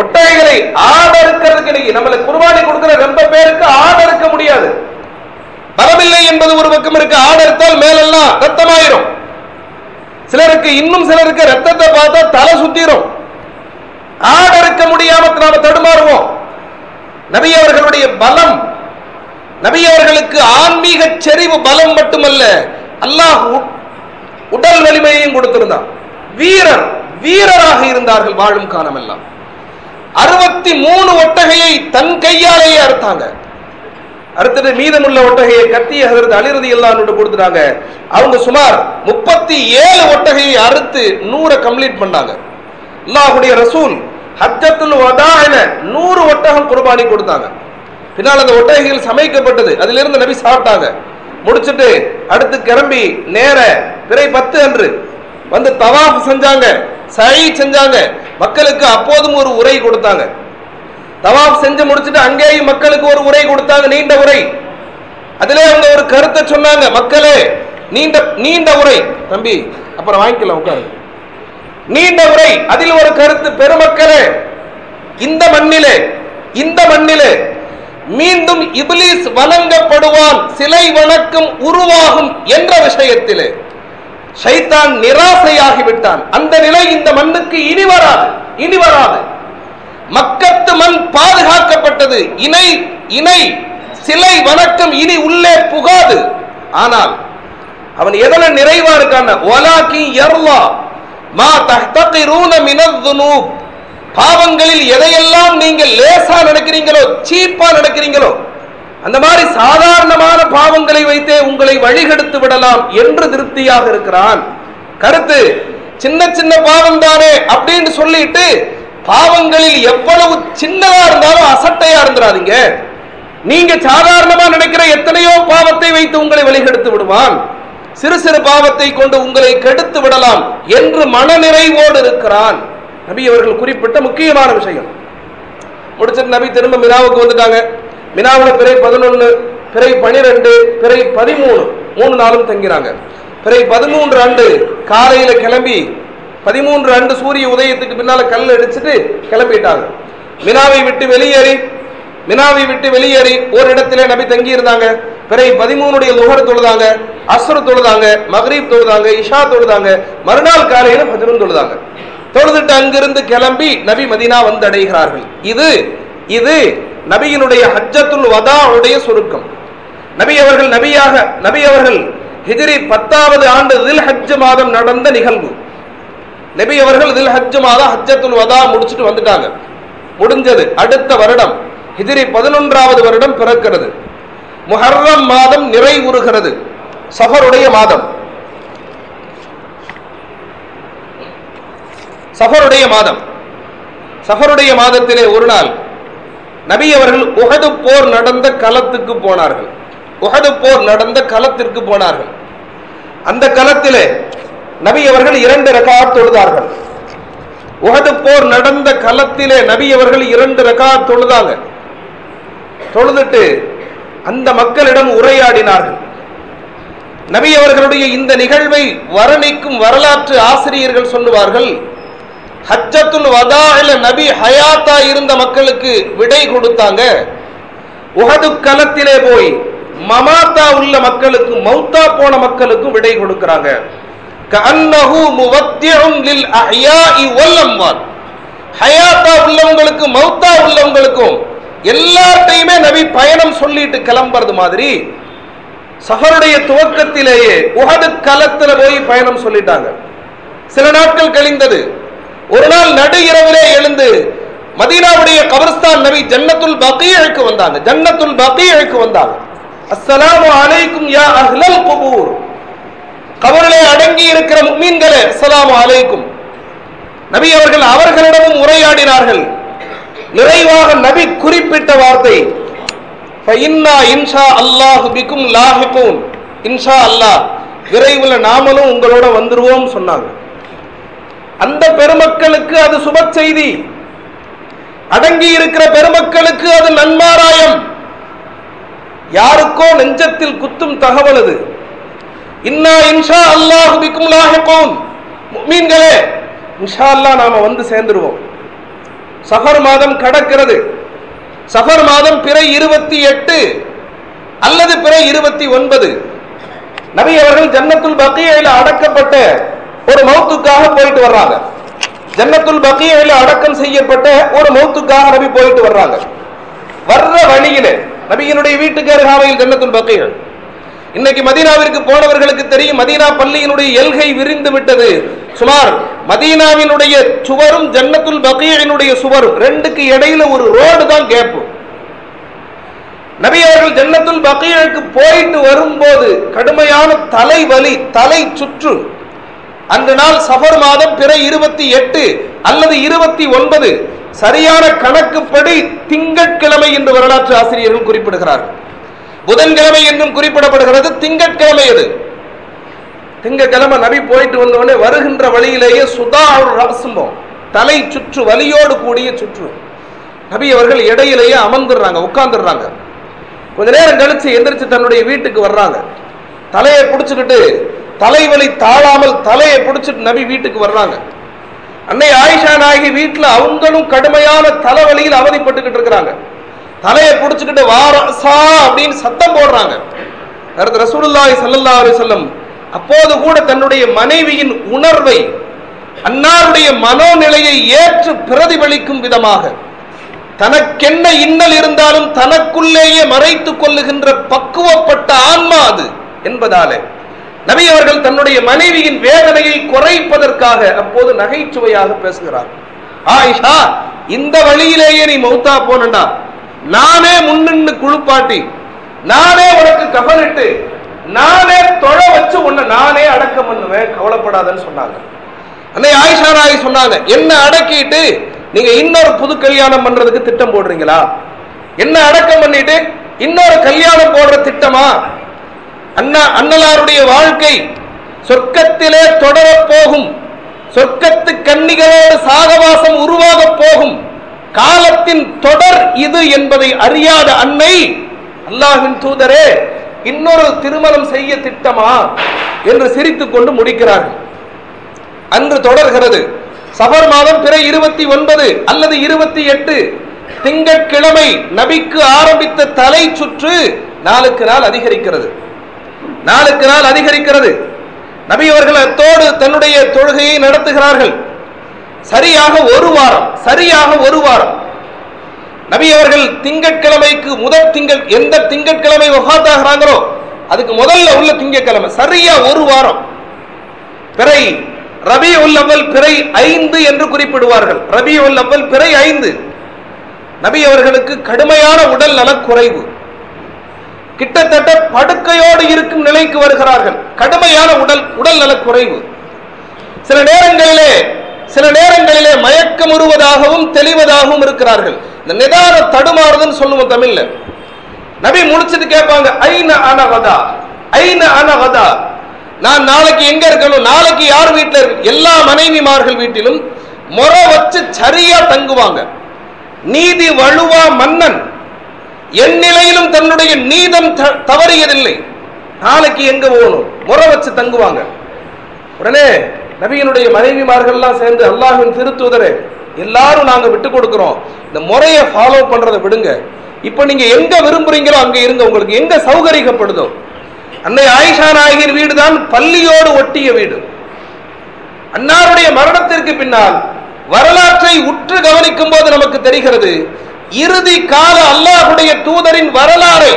Speaker 1: ஒட்டகைகளை ஆடறுக்கிறதுக்கு இன்னைக்கு நம்மள குர்பானி கொடுக்கிற ரொம்ப பேருக்கு ஆடறுக்க முடியாது. பலமில்லை என்பது ஒரு பக்கம் இருக்கு ஆடர்த்தால் மேலெல்லாம் ரத்தமாயிரும். சிலருக்கு இன்னும் சிலருக்கு ரத்தத்தை பார்த்தா தலை சுத்திரும். ஆடறுக்க முடியாம நாம தடுமாறுவோம். நபி அவர்களுடைய பலம் நபி அவர்களுக்கு ஆன்மீக செறிவு பலம் மட்டுமல்ல அல்லாஹ் உ- உடல் வலிமையையும் கொடுத்திருந்தான். வீரர் வீரராக இருந்தார்கள் வாழும் காலமெல்லாம். அறுபத்தி மூணு ஒட்டகையை தன் கையாலேயே அறுத்தாங்க. அடுத்தது மீதமுள்ள ஒட்டகையை கத்திய ஹசரத் அலிரதி எல்லாம் கொடுத்துட்டாங்க. அவங்க சுமார் முப்பத்தி ஏழு ஒட்டகையை அறுத்து நூறை கம்ப்ளீட் பண்ணாங்க. அல்லாஹுடைய ரசூல் ஹஜ்ஜத்துல் வதா என நூறு ஒட்டகம் குர்பானி கொடுத்தாங்க. பின்னால் அந்த ஒட்டகைகள் சமைக்கப்பட்டது. அதிலிருந்து நபி சாப்பிட்டாங்க. முடிச்சுட்டு அடுத்து கிளம்பி நேர பிறை பத்து அன்று வந்து தவாஃப் செஞ்சாங்க சை செஞ்சாங்க. மக்களுக்கு அப்போதும் ஒரு உரை கொடுத்தாங்க. தவாப் செஞ்சு முடிச்சுட்டு அங்கேயும் மக்களுக்கு ஒரு உரை கொடுத்தாங்க நீண்ட உரை. அதிலே அவங்க ஒரு கருத்தை சொன்னாங்க மக்களே நீண்ட நீண்ட உரை. தம்பி அப்புறம் வாங்கிக்கலாம் உட்காரு. நீண்ட உரை அதில் ஒரு கருத்து பெருமக்களே இந்த மண்ணிலே இந்த மண்ணிலே மீண்டும் இபிலிஸ் வணங்கப்படுவான் சிலை வணக்கம் உருவாகும் என்ற விஷயத்திலே. சைத்தான் நிராசையாகிவிட்டான். அந்த நிலை இந்த மண்ணுக்கு இனி வராது இனி வராது. மக்கத்து மண் பாதுகாக்கப்பட்டது. இணை இணை சிலை வணக்கம் இனி உள்ளே புகாது. ஆனால் அவன் எதன நிறைவா இருக்கான் ஒலாக்கி எர்வா மா தஹ்தகிரூன மினத் துனூப். பாவங்களில் எதையெல்லாம் நீங்கள் லேசா நடக்கிறீங்களோ சீப்பா நடக்கிறீங்களோ அந்த மாதிரி சாதாரணமான பாவங்களை வைத்தே உங்களை வழிகெடுத்து விடலாம் என்று திருப்தியாக இருக்கிறான். கருத்து சின்ன சின்ன பாவம் தானே அப்படின்னு சொல்லிட்டு பாவங்களில் எவ்வளவு சின்னதா இருந்தாலும் அசட்டையா இருந்துடாதீங்க நீங்க சாதாரணமா நினைக்கிற எத்தனையோ பாவத்தை வைத்து உங்களை வழிகெடுத்து விடுவான். சிறு சிறு பாவத்தை கொண்டு உங்களை கெடுத்து விடலாம் என்று மனநிறைவோடு இருக்கிறான். நபி அவர்கள் குறிப்பிட்ட முக்கியமான விஷயம். முடிச்சிட்டு நபி திரும்ப மினாவுக்கு வந்துட்டாங்க. மினாவுல பிறை பதினொன்னு பிறை பனிரெண்டு பிறை பதிமூணு. மூணு நாளும் தங்கிறாங்க பிறை பதிமூன்று ஆண்டு காலையில கிளம்பி பதிமூன்று ஆண்டு சூரிய உதயத்துக்கு பின்னால கல் அடிச்சுட்டு கிளம்பிட்டாங்க. மினாவை விட்டு வெளியேறி மினாவை விட்டு வெளியேறி ஒரு இடத்திலே நபி தங்கி இருந்தாங்க பிறகு பதிமூணுடைய லுகர் தொழுதாங்க அஸ்ரு தொழுதாங்க மகரீப் தொழுதாங்க இஷா தொழுதாங்க மறுநாள் காலையில பதினொன்று தொழுதாங்க. தொழுதுட்டு அங்கிருந்து கிளம்பி நபி மதினா வந்து அடைகிறார்கள். இது இது நபியினுடைய ஹஜ்ஜத்துல் வதாவுடைய சுருக்கம். நபி அவர்கள் நபியாக நபி அவர்கள் ஹிஜிரி பத்தாவது ஆண்டு ஹஜ் மாதம் நடந்த நிகழ்வு. நபி அவர்கள் இதில் ஹஜ் மாதம் ஹஜ்ஜத்துல் வதா முடிச்சுட்டு வந்துட்டாங்க. முடிஞ்சது. அடுத்த வருடம் ஹிஜ்ரி பதினொன்றாவது வருடம் பிறக்கிறது. முஹர்ரம் மாதம் நிறைவுறுகிறது சஃபருடைய மாதம். சஃபருடைய மாதம். சஃபருடைய மாதத்திலே ஒரு நாள் நபி அவர்கள் உகது போர் நடந்த களத்துக்கு போனார்கள். உகது போர் நடந்த களத்திற்கு போனார்கள். அந்த களத்திலே நபி அவர்கள் இரண்டு ரகாத் தொழுதார்கள். உகது போர் நடந்த களத்திலே நபி அவர்கள் இரண்டு ரகாத் தொழுதாங்க. தொழுதுட்டு அந்த மக்களிடம் உரையாடினார்கள். நபி அவர்களுடைய இந்த நிகழ்வை வர்ணிக்கும் வரலாற்று ஆசிரியர்கள் சொல்லுவார்கள் ஹஜ்ஜத்துல் வதாஇல நபி ஹயாத்தா இருந்த மக்களுக்கு விடை கொடுத்தாங்க. உகது களத்திலே போய் மமாத்தா உள்ள மக்களுக்கு மௌத்தா போன மக்களுக்கும் விடை கொடுக்கறாங்க. கஅன்னஹு முவத்தியுன் லில் அஹ்யாஇ வல் அம்வாத் ஹயாத்தா உள்ளவங்களுக்கு மௌத்தா உள்ளவங்களுக்கும் எல்லார்ட்டையுமே நபி பயணம் சொல்லிட்டு கிளம்புறது மாதிரி சஹருடைய துவக்கத்திலேயே உகது களத்துல போய் பயணம் சொல்லிட்டாங்க. சில நாட்கள் கழிந்தது. ஒரு நாள் நடு இரவிலே எழுந்து மதீனாவுடைய கபர்ஸ்தான் நபி ஜன்னத்துல் பகீழுக்கு வந்தாங்க. ஜன்னத்துல் பகீழுக்கு வந்தாங்க. அஸ்ஸலாமு அலைக்கும் யா அஹ்லல் குபூர். கபரிலே அடங்கி இருக்கிற மீன்களே சலாம் அலைக்கும். நபி அவர்கள் அவர்களிடமும் உரையாடினார்கள். நிறைவாக நபி குறிப்பிட்ட வார்த்தை. இன்ஷா அல்லாஹ் பிக்கும் லாஹிகூன். இன்ஷா அல்லாஹ் விரைவில் நாமளும் உங்களோட வந்துருவோம் சொன்னாங்க. அந்த பெருமக்களுக்கு அது சுப செய்தி. அடங்கி இருக்கிற பெருமக்களுக்கு அது நன்மாராயம். யாருக்கோ நெஞ்சத்தில் குத்தும் தகவல் அது. இன்னா இன்ஷா அல்லாஹ் பிக்கும் லாஹிகூன். முஃமின்களே இன்ஷா அல்லாஹ் நாம வந்து சேர்ந்துருவோம். சஃபர் மாதம் கடக்கிறது. சஃபர் மாதம் பிறை இருபத்தி எட்டு அல்லது பிறை இருபத்தி ஒன்பது. நபி அவர்கள் ஜன்னத்துல் பக்கியில அடக்கப்பட்ட ஒரு மௌத்துக்காக போயிட்டு வர்றாங்க. ஜன்னத்துல் பக்கியில அடக்கம் செய்யப்பட்ட ஒரு மௌத்துக்காக நபி போயிட்டு வர்றாங்க. வர்ற வழியில நபியினுடைய வீட்டுக்கு அருகாமையில் ஜன்னத்துல் பக்கிகள் இன்னைக்கு மதீனாவிற்கு போனவர்களுக்கு தெரியும் மதீனா பள்ளியினுடைய எல்கை விரிந்து விட்டது. சுமார் மதீனாவினுடைய சுவரும் ஜன்னத்துல் பக்கியினுடைய சுவரும் ரெண்டுக்கு இடையில ஒரு ரோடு தான் கேப்பு. நபி அவர்கள் ஜன்னத்துல் பக்கியலுக்கு போயிட்டு வரும்போது கடுமையான தலைவலி தலை சுற்று. அந்த நாள் சஃபர் மாதம் பிற இருபத்தி எட்டு அல்லது இருபத்தி ஒன்பது சரியான கணக்குப்படி திங்கட்கிழமை என்று வரலாற்று ஆசிரியர்கள் குறிப்பிடுகிறார்கள். புதன்கிழமை என்றும் குறிப்பிடப்படுகிறது திங்கட்கிழமை அது திங்கட்கிழமை நபி போயிட்டு வந்தவொடனே வருகின்ற வழியிலேயே சுதா ராசம்பம் தலை சுற்று வலியோடு கூடிய சுற்று. நபி அவர்கள் இடையிலேயே அமர்ந்துடுறாங்க உட்கார்ந்துடுறாங்க. கொஞ்ச நேரம் கழிச்சு எந்திரிச்சு தன்னுடைய வீட்டுக்கு வர்றாங்க. தலையை பிடிச்சுக்கிட்டு தலைவலி தாழாமல் தலையை பிடிச்சிட்டு நபி வீட்டுக்கு வர்றாங்க. அன்னை ஆயிஷா நாயகி வீட்டில் அவங்களும் கடுமையான தலைவலியில் அவதிப்பட்டுக்கிட்டு இருக்கிறாங்க. தலையை பிடிச்சுக்கிட்டு வாரசா அப்படின்னு சத்தம் போடுறாங்க. அடுத்து ரசூலுல்லாஹி ஸல்லல்லாஹு அலைஹி அப்போது கூட தன்னுடைய மனைவியின் உணர்வை அன்னாருடைய மனோநிலையை ஏற்று பிரதிபலிக்கும் விதமாக தனக்கென்ன இன்னல் இருந்தாலும் தனக்குள்ளேயே மறைத்துக் கொள்ளுகின்ற பக்குவப்பட்ட ஆன்மா அது என்பதாலே நபி அவர்கள் தன்னுடைய மனைவியின் வேதனையை குறைப்பதற்காக அப்போது நகைச்சுவையாக பேசுகிறார். ஆயிஷா இந்த வழியிலேயே நீ மௌத்தா போனண்டா நானே முன்னின்னு குளிப்பாட்டி நானே உனக்கு கபனிட்டு நானே தொழ வச்சு உன்னை நானே அடக்கம் பண்ணுவேன் கவலைப்படாதன்னு சொன்னாங்க. அன்னை ஆயிஷா ராய் சொன்னாங்க என்ன அடக்கிட்டு நீங்க இன்னொரு புது கல்யாணம் பண்றதுக்கு திட்டம் போடுறீங்களா? என்ன அடக்கம் பண்ணிட்டு இன்னொரு கல்யாணம் போடுற திட்டமா? அண்ணா அண்ணலாருடைய வாழ்க்கை சொர்க்கத்திலே தொடரப் போகும். சொர்க்கத்து கன்னிகளோடு சாகவாசம் உருவாக போகும். காலத்தின் தொடர் இது என்பதை அறியாத அன்னை அல்லாஹின் தூதரே இன்னொரு திருமணம் செய்ய திட்டமா என்று சிரித்துக் கொண்டு முடிக்கிறார்கள். அன்று தொடர்கிறது. சபர் மாதம் பிற இருபத்தி ஒன்பது அல்லது இருபத்தி எட்டு திங்கட்கிழமை நபிக்கு ஆரம்பித்த தலை சுற்று நாளுக்கு நாள் அதிகரிக்கிறது. நாளுக்கு நாள் அதிகரிக்கிறது. நபி அவர்கள் அத்தோடு தன்னுடைய தொழுகையை நடத்துகிறார்கள். சரியாக ஒரு வாரம் சரியாக ஒரு வாரம். நபி அவர்கள் திங்கட்கிழமைக்கு முதல் திங்கள் எந்த திங்கட்கிழமை வஃபாத்தாகிறாங்களோ அதுக்கு முதல்ல உள்ள திங்கட்கிழமை சரியா ஒரு வாரம். பிறை ரபி உள்ளவல் பிறை ஐந்து என்று குறிப்பிடுவார்கள். ரபி உள்ளவல் பிறை ஐந்து. நபி அவர்களுக்கு கடுமையான உடல் நலக்குறைவு. கிட்டத்தட்ட படுக்கையோடு இருக்கும் நிலைக்கு வருகிறார்கள். கடுமையான உடல் உடல் நலக்குறைவு. சில நேரங்களிலே சில நேரங்களிலே மயக்கம் உருவதாகவும் தெளிவதாகவும் இருக்கிறார்கள். இந்த நிதான தடுமாறுதுன்னு சொல்லுவோம் தமிழ்ல. நபி முடிச்சிட்டு கேட்பாங்க ஐன அனகதா ஐன அனகதா நான் நாளைக்கு எங்க இருக்கணும்? நாளைக்கு யார் வீட்டில் இருக்கு? எல்லா மனைவிமார்கள் வீட்டிலும் முறை வச்சு சரியா தங்குவாங்க. நீதி வலுவா மன்னன். என் நிலையிலும் தன்னுடைய நீதம் த- தவறியதில்லை. நாளைக்கு எங்க போகணும்? முறை வச்சு தங்குவாங்க. உடனே நபியினுடைய மனைவிமார்கள்லாம் சேர்ந்து அல்லாஹின் திருத்துவதரே எல்லாரும் நாங்க விட்டு கொடுக்கிறோம். இந்த முறையை ஃபாலோ பண்றதை விடுங்க. இப்போ நீங்க எங்க விரும்புறீங்களோ அங்க இருங்க. உங்களுக்கு எங்க சௌகரிக்கப்படுதோ அன்னை ஆயிஷா நாயகியின் வீடு தான் பள்ளியோடு ஒட்டிய வீடு. அன்னாருடைய மரணத்திற்கு பின்னால் வரலாற்றை உற்று கவனிக்கும் போது நமக்கு தெரிகிறது இறுதி கால அல்லாஹுடைய தூதரின் வரலாறை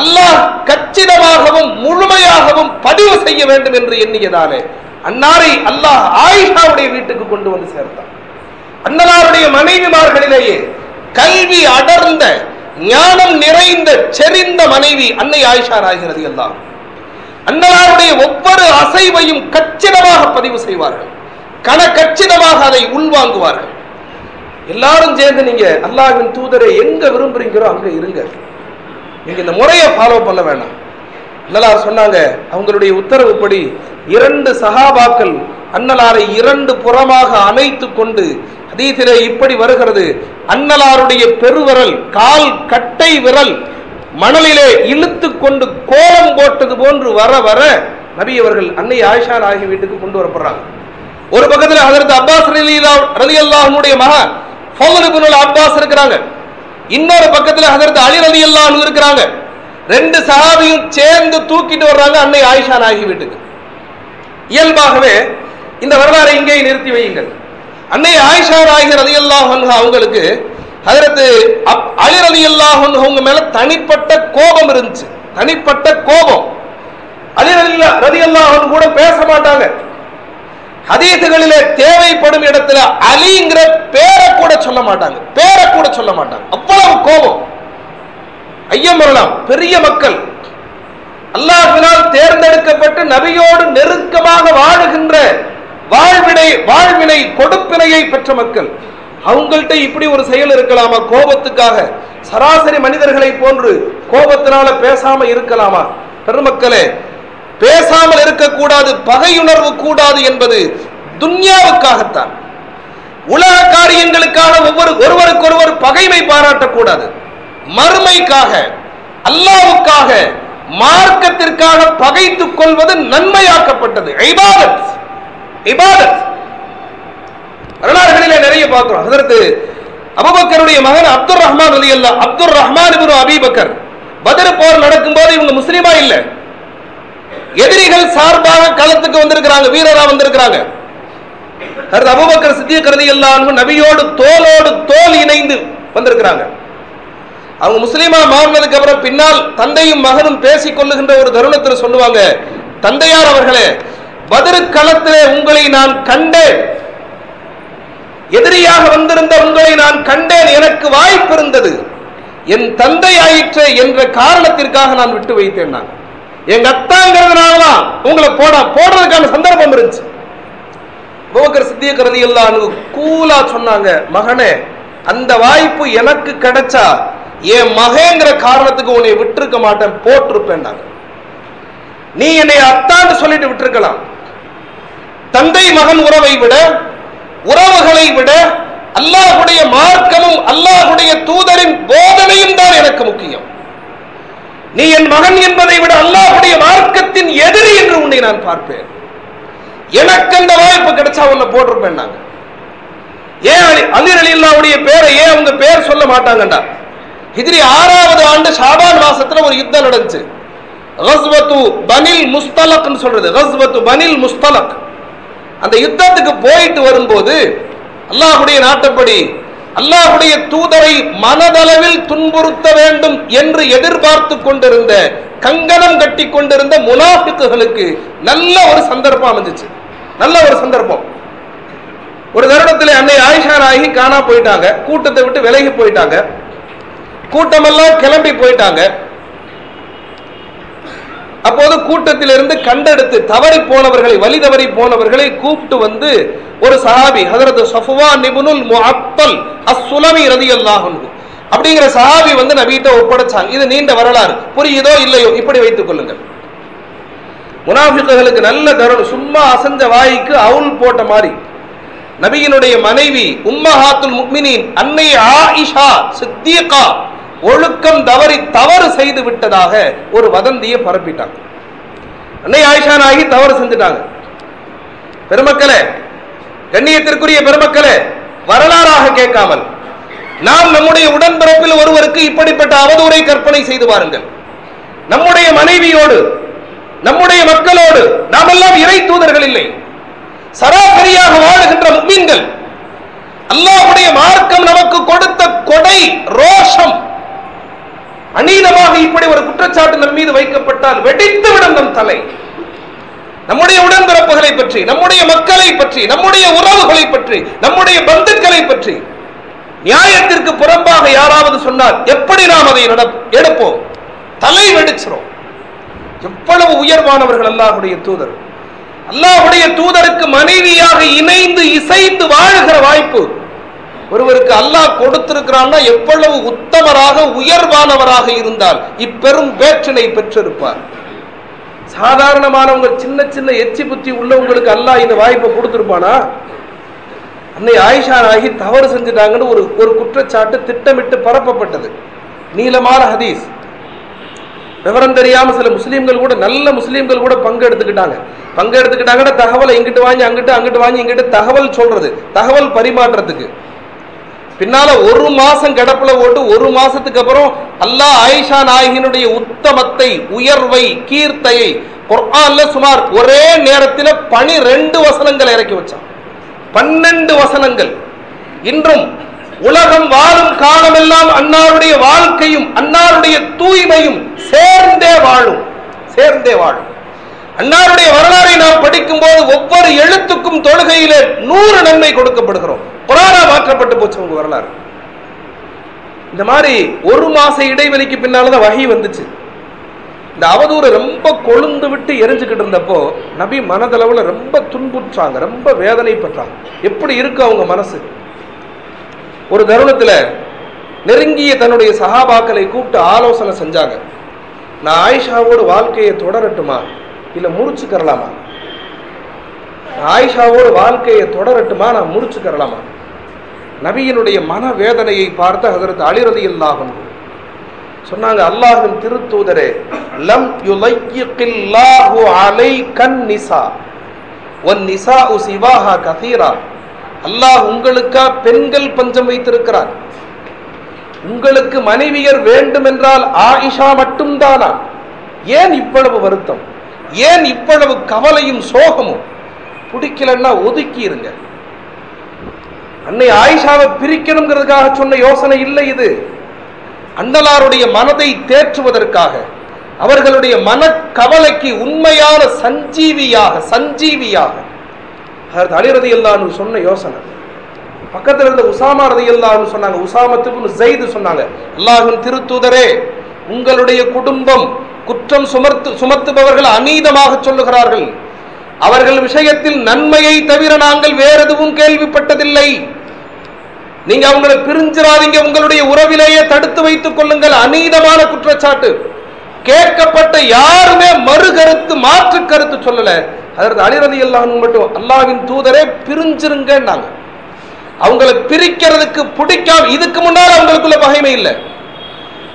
Speaker 1: அல்லாஹ் கச்சிதமாகவும் முழுமையாகவும் பதிவு செய்ய வேண்டும் என்று எண்ணியதாலே அன்னாரை அல்லாஹ் ஆயிஷாவுடைய வீட்டுக்கு கொண்டு வந்து சேர்த்தான். அன்னலாருடைய மனைவிமார்களிலேயே கல்வி அடர்ந்த ஞானம் நிறைந்த செறிந்த மனைவி அன்னை ஆயிஷா ஆகிறது எல்லாம் அன்னலாருடைய ஒவ்வொரு அசைவையும் கச்சிதமாக பதிவு செய்வார்கள். கன கச்சிதமாக அதை உள்வாங்குவார்கள். எல்லாரும் சேர்ந்து நீங்க அல்லாவின் தூதரை எங்க விரும்புறீங்களோ அங்க இருங்க. நீங்க இந்த முறையை ஃபாலோ பண்ண வேணாம். அன்னலார் சொன்னாங்க அவங்களுடைய உத்தரவுப்படி இரண்டு சகாபாக்கள் அன்னலாரை இரண்டு புறமாக அமைத்து கொண்டு அதீதிலே இப்படி வருகிறது அன்னலாருடைய பெருவிரல் கால் கட்டை விரல் மணலிலே இழுத்து கொண்டு கோலம் போட்டது போன்று வர வர நபி அவர்கள் அன்னை ஆயிஷா ஆகிய வீட்டுக்கு கொண்டு வரப்படுறாங்க. ஒரு பக்கத்தில் அதற்கு அப்பாஸ் ரலி அல்லாஹனுடைய மகன் அப்பாஸ் இருக்கிறாங்க. இன்னொரு பக்கத்தில் அதற்கு அலி ரலி அல்லாஹ் இருக்கிறாங்க. ரெண்டு சஹாபியும் சேர்ந்து தூக்கிட்டு வர்றாங்க அன்னை ஆயிஷா நாயகி வீட்டுக்கு. இயல்பாகவே இந்த வரலாறை இங்கே நிறுத்தி வையுங்கள். அன்னை ஆயிஷா நாயகி ரலியல்லாஹு அன்ஹா அவங்களுக்கு அதற்கு அப்- அலி ரலியல்லாஹு அன்ஹு அவங்க மேல தனிப்பட்ட கோபம் இருந்துச்சு. தனிப்பட்ட கோபம். அலி ரலியல்லா- கூட பேச மாட்டாங்க. ஹதீசுகளிலே தேவைப்படும் இடத்துல அலிங்கிற பேரை கூட சொல்ல மாட்டாங்க. பேரை கூட சொல்ல மாட்டாங்க. அவ்வளவு கோபம். ஐயம் வரலாம் பெரிய மக்கள். அல்லாஹினால் தேர்ந்தெடுக்கப்பட்டு நபியோடு நெருக்கமாக வாழுகின்ற வாழ்வினை வாழ்வினை கொடுப்பினையை பெற்ற மக்கள். அவங்கள்ட்ட இப்படி ஒரு செயல் இருக்கலாமா? கோபத்துக்காக. சராசரி மனிதர்களை போன்று கோபத்தினால பேசாம இருக்கலாமா? பெருமக்களே பேசாமல் இருக்கக்கூடாது பகையுணர்வு கூடாது என்பது துன்யாவுக்காகத்தான். உலக காரியங்களுக்காக ஒவ்வொரு ஒருவருக்கொருவர் பகைமை பாராட்டக்கூடாது. மறுமைக்காக அல்லாவுக்காக மார்க்கத்திற்காக பகைத்துக் கொள்வது நன்மையாக்கப்பட்டது. இபாதத் இபாதத். வரலாறுகளிலே நிறைய பார்க்கிறோம். அதற்கு அபுபக்கருடைய மகன் அப்துல் ரஹ்மான் அலி அல்லா அப்துல் ரஹ்மான் இப்னு அபீபக்கர் பத்ர் போர் நடக்கும்போது இவங்க முஸ்லீமா இல்ல. எதிரிகள் சார்பாக களத்துக்கு வந்திருக்கிறாங்க வீரரா வந்திருக்கிறாங்க. அபுபக்கர் சித்திய கருதி எல்லாம் நபியோடு தோலோடு தோல் இணைந்து வந்திருக்கிறாங்க. அவங்க முஸ்லீமா மாறினதுக்கு அப்புறம் பின்னால் தந்தையும் மகனும் பேசிக் கொள்ளுகின்ற ஒரு தருணத்தில் சொல்லுவாங்க தந்தையார் அவர்களே பதிர்களத்திலே உங்களை நான் கண்டேன். எதிரியாக வந்திருந்த உங்களை நான் கண்டேன். எனக்கு வாய்ப்பு இருந்தது. என் தந்தை ஆயிற்று என்ற காரணத்திற்காக நான் விட்டு வைத்தேன் நான். எங்க அத்தாங்கிறதுனால தான் உங்களை போட போடுறதுக்கான சந்தர்ப்பம் இருந்துச்சு. அபூபக்கர் சித்திக் எல்லாம் கூலா சொன்னாங்க மகனே அந்த வாய்ப்பு எனக்கு கிடைச்சா என் மகங்கிற காரணத்துக்கு உன்னை விட்டுருக்க மாட்டேன் போட்டிருப்பேன் நீ என்னை அத்தான்னு சொல்லிட்டு விட்டுருக்கலாம். தந்தை மகன் உறவை விட உறவுகளை விட அல்லாஹுடைய மார்க்கமும் அல்லாஹுடைய தூதரின் போதனையும் தான் எனக்கு முக்கியம். நீ என் மகன் என்பதை விட அல்லாஹுடைய மார்க்கத்தின் எதிரி என்று உன்னை நான் பார்ப்பேன். எனக்கு அந்த வாய்ப்பு கிடைச்சா உன்னை போட்டிருப்பேன் நாங்க. ஏன் அலி- அலி அலில்லாவுடைய பேரை ஏன் அவங்க பேர் சொல்ல மாட்டாங்கண்டா ஹிஜ்ரி ஆறாவது ஆண்டு ஷாபான் மாசத்துல ஒரு யுத்தம் நடந்துச்சு. கஸ்வத்து பனில் முஸ்தலக்னு சொல்றது. கஸ்வத்து பனில் முஸ்தலக். அந்த யுத்தத்துக்கு போயிட்டு வரும்போது அல்லாஹுடைய நாட்டப்படி அல்லாஹுடைய தூதரை மனதளவில் துன்புறுத்த வேண்டும் என்று எதிர்பார்த்து கொண்டிருந்த கங்கணம் கட்டி கொண்டிருந்த முனாஃபிக்குகளுக்கு நல்ல ஒரு சந்தர்ப்பம் அமைஞ்சிச்சு. நல்ல ஒரு சந்தர்ப்பம். ஒரு தருணத்தில் அன்னை ஆயிஷா நாயகி காணா போயிட்டாங்க. கூட்டத்தை விட்டு விலகி போயிட்டாங்க. கூட்டமெல்லாம் கிளம்பி போயிட்டாங்க. அப்போது கூட்டத்திலிருந்து கண்டெடுத்து தவறி போனவர்களை வழி தவறி போனவர்களை கூப்பிட்டு வந்து ஒரு சஹாபி ஹதரத் சஃபுவா நிபுனுல் முஅத்தல் அஸ்ஸுலமி ரலியல்லாஹு அன்ஹு அப்படிங்கிற சஹாபி வந்து நபிகிட்ட ஒப்படைச்சாங்க. இது நீண்ட வரலாறு. புரியுதோ இல்லையோ இப்படி வைத்துக் கொள்ளுங்கள். முனாஃபிக்குகளுக்கு நல்ல தருணம். சும்மா அசஞ்ச வாய்க்கு அவுல் போட்ட மாதிரி. நபியினுடைய மனைவி உம்மஹாத்துல் முக்மினின் அன்னை ஆயிஷா சித்தியகா ஒழுக்கம் தவறி தவறு செய்து விட்டதாக ஒரு வதந்தியை பரப்பிட்டாங்க. அன்னை ஆயிஷா நாயகி தவறு செஞ்சுட்டாங்க. பெருமக்களே கண்ணியத்திற்குரிய பெருமக்களே வரலாறாக கேட்காமல் நாம் நம்முடைய உடன்பிறப்பில் ஒருவருக்கு இப்படிப்பட்ட அவதூறை கற்பனை செய்து பாருங்கள் நம்முடைய மனைவியோடு நம்முடைய மக்களோடு நாமெல்லாம் இறை தூதர்கள் இல்லை. சராசரியாக வாழுகின்ற முக்மீன்கள். அல்லாஹுடைய மார்க்கம் நமக்கு கொடுத்த கொடை ரோஷம். அநீதமாக இப்படி ஒரு குற்றச்சாட்டு நம் மீது வைக்கப்பட்டால் வெடித்து விடும் நம் தலை. நம்முடைய உடன்பிறப்புகளை பற்றி நம்முடைய மக்களை பற்றி நம்முடைய உறவுகளை பற்றி நம்முடைய பந்துக்களை பற்றி நியாயத்திற்கு புறம்பாக யாராவது சொன்னால் எப்படி நாம் அதை எடுப்போம்? தலை வெடிச்சிரும். எவ்வளவு உயர்வானவர்கள் அல்லாஹுடைய தூதர். அல்லாவுடைய தூதருக்கு மனைவியாக இணைந்து இசைந்து வாழுகிற வாய்ப்பு. ஒருவருக்கு அல்லாஹ் கொடுத்திருக்கிறான்னா எவ்வளவு உத்தமராக உயர்வானவராக இருந்தால் இப்பெரும் வேற்றினை பெற்றிருப்பார். சாதாரணமானவங்க சின்ன சின்ன எச்சி புத்தி உள்ளவங்களுக்கு அல்லாஹ் இந்த வாய்ப்பை கொடுத்திருப்பானா? அன்னை ஆயிஷா ஆகி தவறு செஞ்சுட்டாங்கன்னு ஒரு ஒரு குற்றச்சாட்டு திட்டமிட்டு பரப்பப்பட்டது. நீளமான ஹதீஸ். விவரம் தெரியாம சில முஸ்லீம்கள் கூட நல்ல முஸ்லீம்கள் கூட பங்கு எடுத்துக்கிட்டாங்க பங்கு எடுத்துக்கிட்டாங்கன்னா தகவலை இங்கிட்டு வாங்கி அங்கிட்டு அங்கிட்டு வாங்கி இங்கிட்டு தகவல் சொல்றது தகவல் பரிமாற்றத்துக்கு. பின்னால ஒரு மாசம் கிடப்புல ஓட்டு ஒரு மாசத்துக்கு அப்புறம் அல்லாஹ் ஆயிஷா நாயகினுடைய உத்தமத்தை உயர்வை கீர்த்தையை குர்ஆன்ல சுமார் ஒரே நேரத்தில் பனிரெண்டு வசனங்கள் இறக்கி வச்சான். பன்னெண்டு வசனங்கள். இன்றும் உலகம் வாழும் காலமெல்லாம் அன்னாருடைய வாழ்க்கையும் அன்னாருடைய தூய்மையும் சேர்ந்தே வாழும். சேர்ந்தே வாழும். அன்னாருடைய வரலாறை நாம் படிக்கும் போது ஒவ்வொரு எழுத்துக்கும் தொழுகையிலே நூறு நன்மை கொடுக்கப்படுகிறோம். புராணா மாற்றப்பட்டு போச்சு உங்க வரலாறு. இந்த மாதிரி ஒரு மாச இடைவெளிக்கு பின்னால்தான் வகை வந்துச்சு. இந்த அவதூறு ரொம்ப கொழுந்து விட்டு எரிஞ்சுக்கிட்டு இருந்தப்போ நபி மனதளவுல ரொம்ப துன்புற்றாங்க ரொம்ப வேதனைப்பட்டாங்க. எப்படி இருக்கு அவங்க மனசு? ஒரு தருணத்தில் நெருங்கிய தன்னுடைய சகாபாக்களை கூப்பிட்டு ஆலோசனை செஞ்சாங்க. நான் ஆயிஷாவோட வாழ்க்கையை தொடரட்டுமா? இல்லை முறிச்சுக்கறலாமா? நான் ஆயிஷாவோடு வாழ்க்கையை தொடரட்டுமா? நான் முறிச்சுக்கரலாமா நபியினுடைய மன வேதனையை பார்த்த ஹசரத் அலிரதியில்லாகும் சொன்னாங்க அல்லாஹின் திருத்தூதரே லம் யுலையில்லாஹு அலை கன் நிசா ஒன் நிசா உ சிவாஹா கதீரா அல்லாஹ் உங்களுக்கா பெண்கள் பஞ்சம் வைத்திருக்கிறார். உங்களுக்கு மனைவியர் வேண்டும் என்றால் ஆயிஷா மட்டும்தானா? ஏன் இவ்வளவு வருத்தம்? ஏன் இவ்வளவு கவலையும் சோகமும்? பிடிக்கலன்னா ஒதுக்கி இருங்க. அன்னை ஆயிஷாவை பிரிக்கணுங்கிறதுக்காக சொன்ன யோசனை இல்லை இது. அண்ணலாருடைய மனதை தேற்றுவதற்காக அவர்களுடைய மனக்கவலைக்கு உண்மையான சஞ்சீவியாக சஞ்சீவியாக அதற்கு அலிரதி அல்லான்னு சொன்ன யோசனை. பக்கத்தில் இருந்த உசாமா ரதி அல்லான்னு சொன்னாங்க உசாமத்துக்கு ஜெயிது சொன்னாங்க அல்லாஹின் திருத்தூதரே உங்களுடைய குடும்பம் குற்றம் சுமர்த்து சுமத்துபவர்கள் அநீதமாக சொல்லுகிறார்கள். அவர்கள் விஷயத்தில் நன்மையை தவிர நாங்கள் வேற எதுவும் கேள்விப்பட்டதில்லை. நீங்க அவங்களை பிரிஞ்சிடாதீங்க உங்களுடைய உறவிலேயே தடுத்து வைத்துக் கொள்ளுங்கள் அநீதமான குற்றச்சாட்டு. கேட்கப்பட்ட யாருமே மறு கருத்து மாற்று கருத்து சொல்லல. அதற்கு அலிரதி அல்லாஹ் மட்டும் அல்லாவின் தூதரே பிரிஞ்சிருங்கன்னாங்க. அவங்களை பிரிக்கிறதுக்கு பிடிக்காம இதுக்கு முன்னால் அவங்களுக்குள்ள பகைமை இல்லை.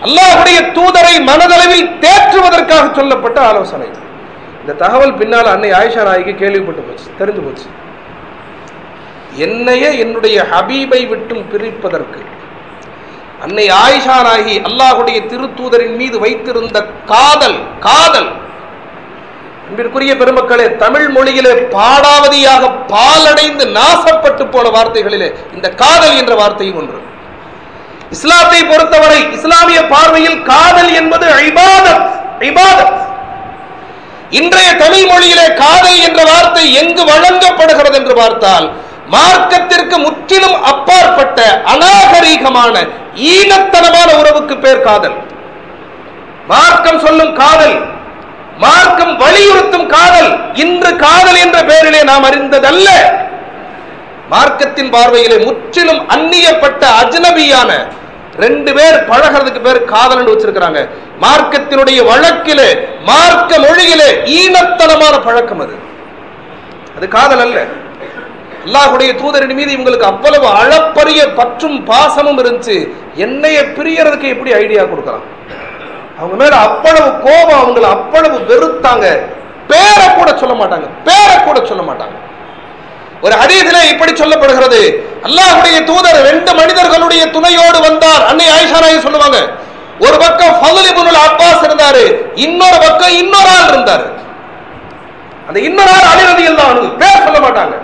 Speaker 1: அல்லாஹுடைய தூதரை மனதளவில் தேற்றுவதற்காக சொல்லப்பட்ட ஆலோசனை. இந்த தகவல் பின்னால் அன்னை ஆயிஷா நாய்க்கு கேள்விப்பட்டு போச்சு தெரிஞ்சு போச்சு. என்னையே என்னுடைய ஹபீபை விட்டும் பிரிப்பதற்கு அன்னை ஆயிஷா நாயகி அல்லாஹுடைய திருத்தூதரின் மீது வைத்திருந்த காதல் காதல் அன்பிற்குரிய பெருமக்களே தமிழ் மொழியிலே பாடாவதியாக பாலடைந்து நாசப்பட்டு போன வார்த்தைகளிலே இந்த காதல் என்ற வார்த்தையும் ஒன்று. இஸ்லாத்தை பொறுத்தவரை இஸ்லாமிய பார்வையில் காதல் என்பது இபாதத் இபாதத். இன்றைய தமிழ் மொழியிலே காதல் என்ற வார்த்தை எங்கு வழங்கப்படுகிறது என்று பார்த்தால் மார்க்கத்திற்கு முற்றிலும் அப்பாற்பட்ட அநாகரீகமான ஈனத்தனமான உறவுக்கு பேர் காதல். மார்க்கம் சொல்லும் காதல் மார்க்கம் வலியுறுத்தும் காதல். இன்று காதல் என்ற பெயரிலே நாம் அறிந்ததல்ல. மார்க்கத்தின் பார்வையிலே முற்றிலும் அந்நியப்பட்ட அஜ்னபியான ரெண்டு பேர் பழகிறதுக்கு பேர் காதல் வச்சிருக்கிறாங்க. மார்க்கத்தினுடைய வழக்கிலே மார்க்க மொழியிலே ஈனத்தனமான பழக்கம் அது. அது காதல் அல்ல. அல்லாஹுடைய தூதரின் மீது இவங்களுக்கு அவ்வளவு அளப்பரிய பற்றும் பாசமும் இருந்துச்சு. என்னைய பிரியறதுக்கு எப்படி ஐடியா கொடுக்கலாம்? அவங்க மேல அவ்வளவு கோபம் அவங்கள அவ்வளவு வெறுத்தாங்க. பேரை கூட சொல்ல மாட்டாங்க. பேரை கூட சொல்ல மாட்டாங்க. ஒரு ஹதீஸிலே இப்படி சொல்லப்படுகிறது. அல்லாஹுடைய தூதர் ரெண்டு மனிதர்களுடைய துணையோடு வந்தார். அன்னை ஆயிஷா சொல்லுவாங்க. ஒரு பக்கம் ஃபதுல் இப்னுல் அப்பாஸ் இருந்தாரு இன்னொரு பக்கம் இன்னொரு ஆள் இருந்தாரு. அந்த இன்னொரு ஆள் அலிரதி தான் பேர் சொல்ல மாட்டாங்க.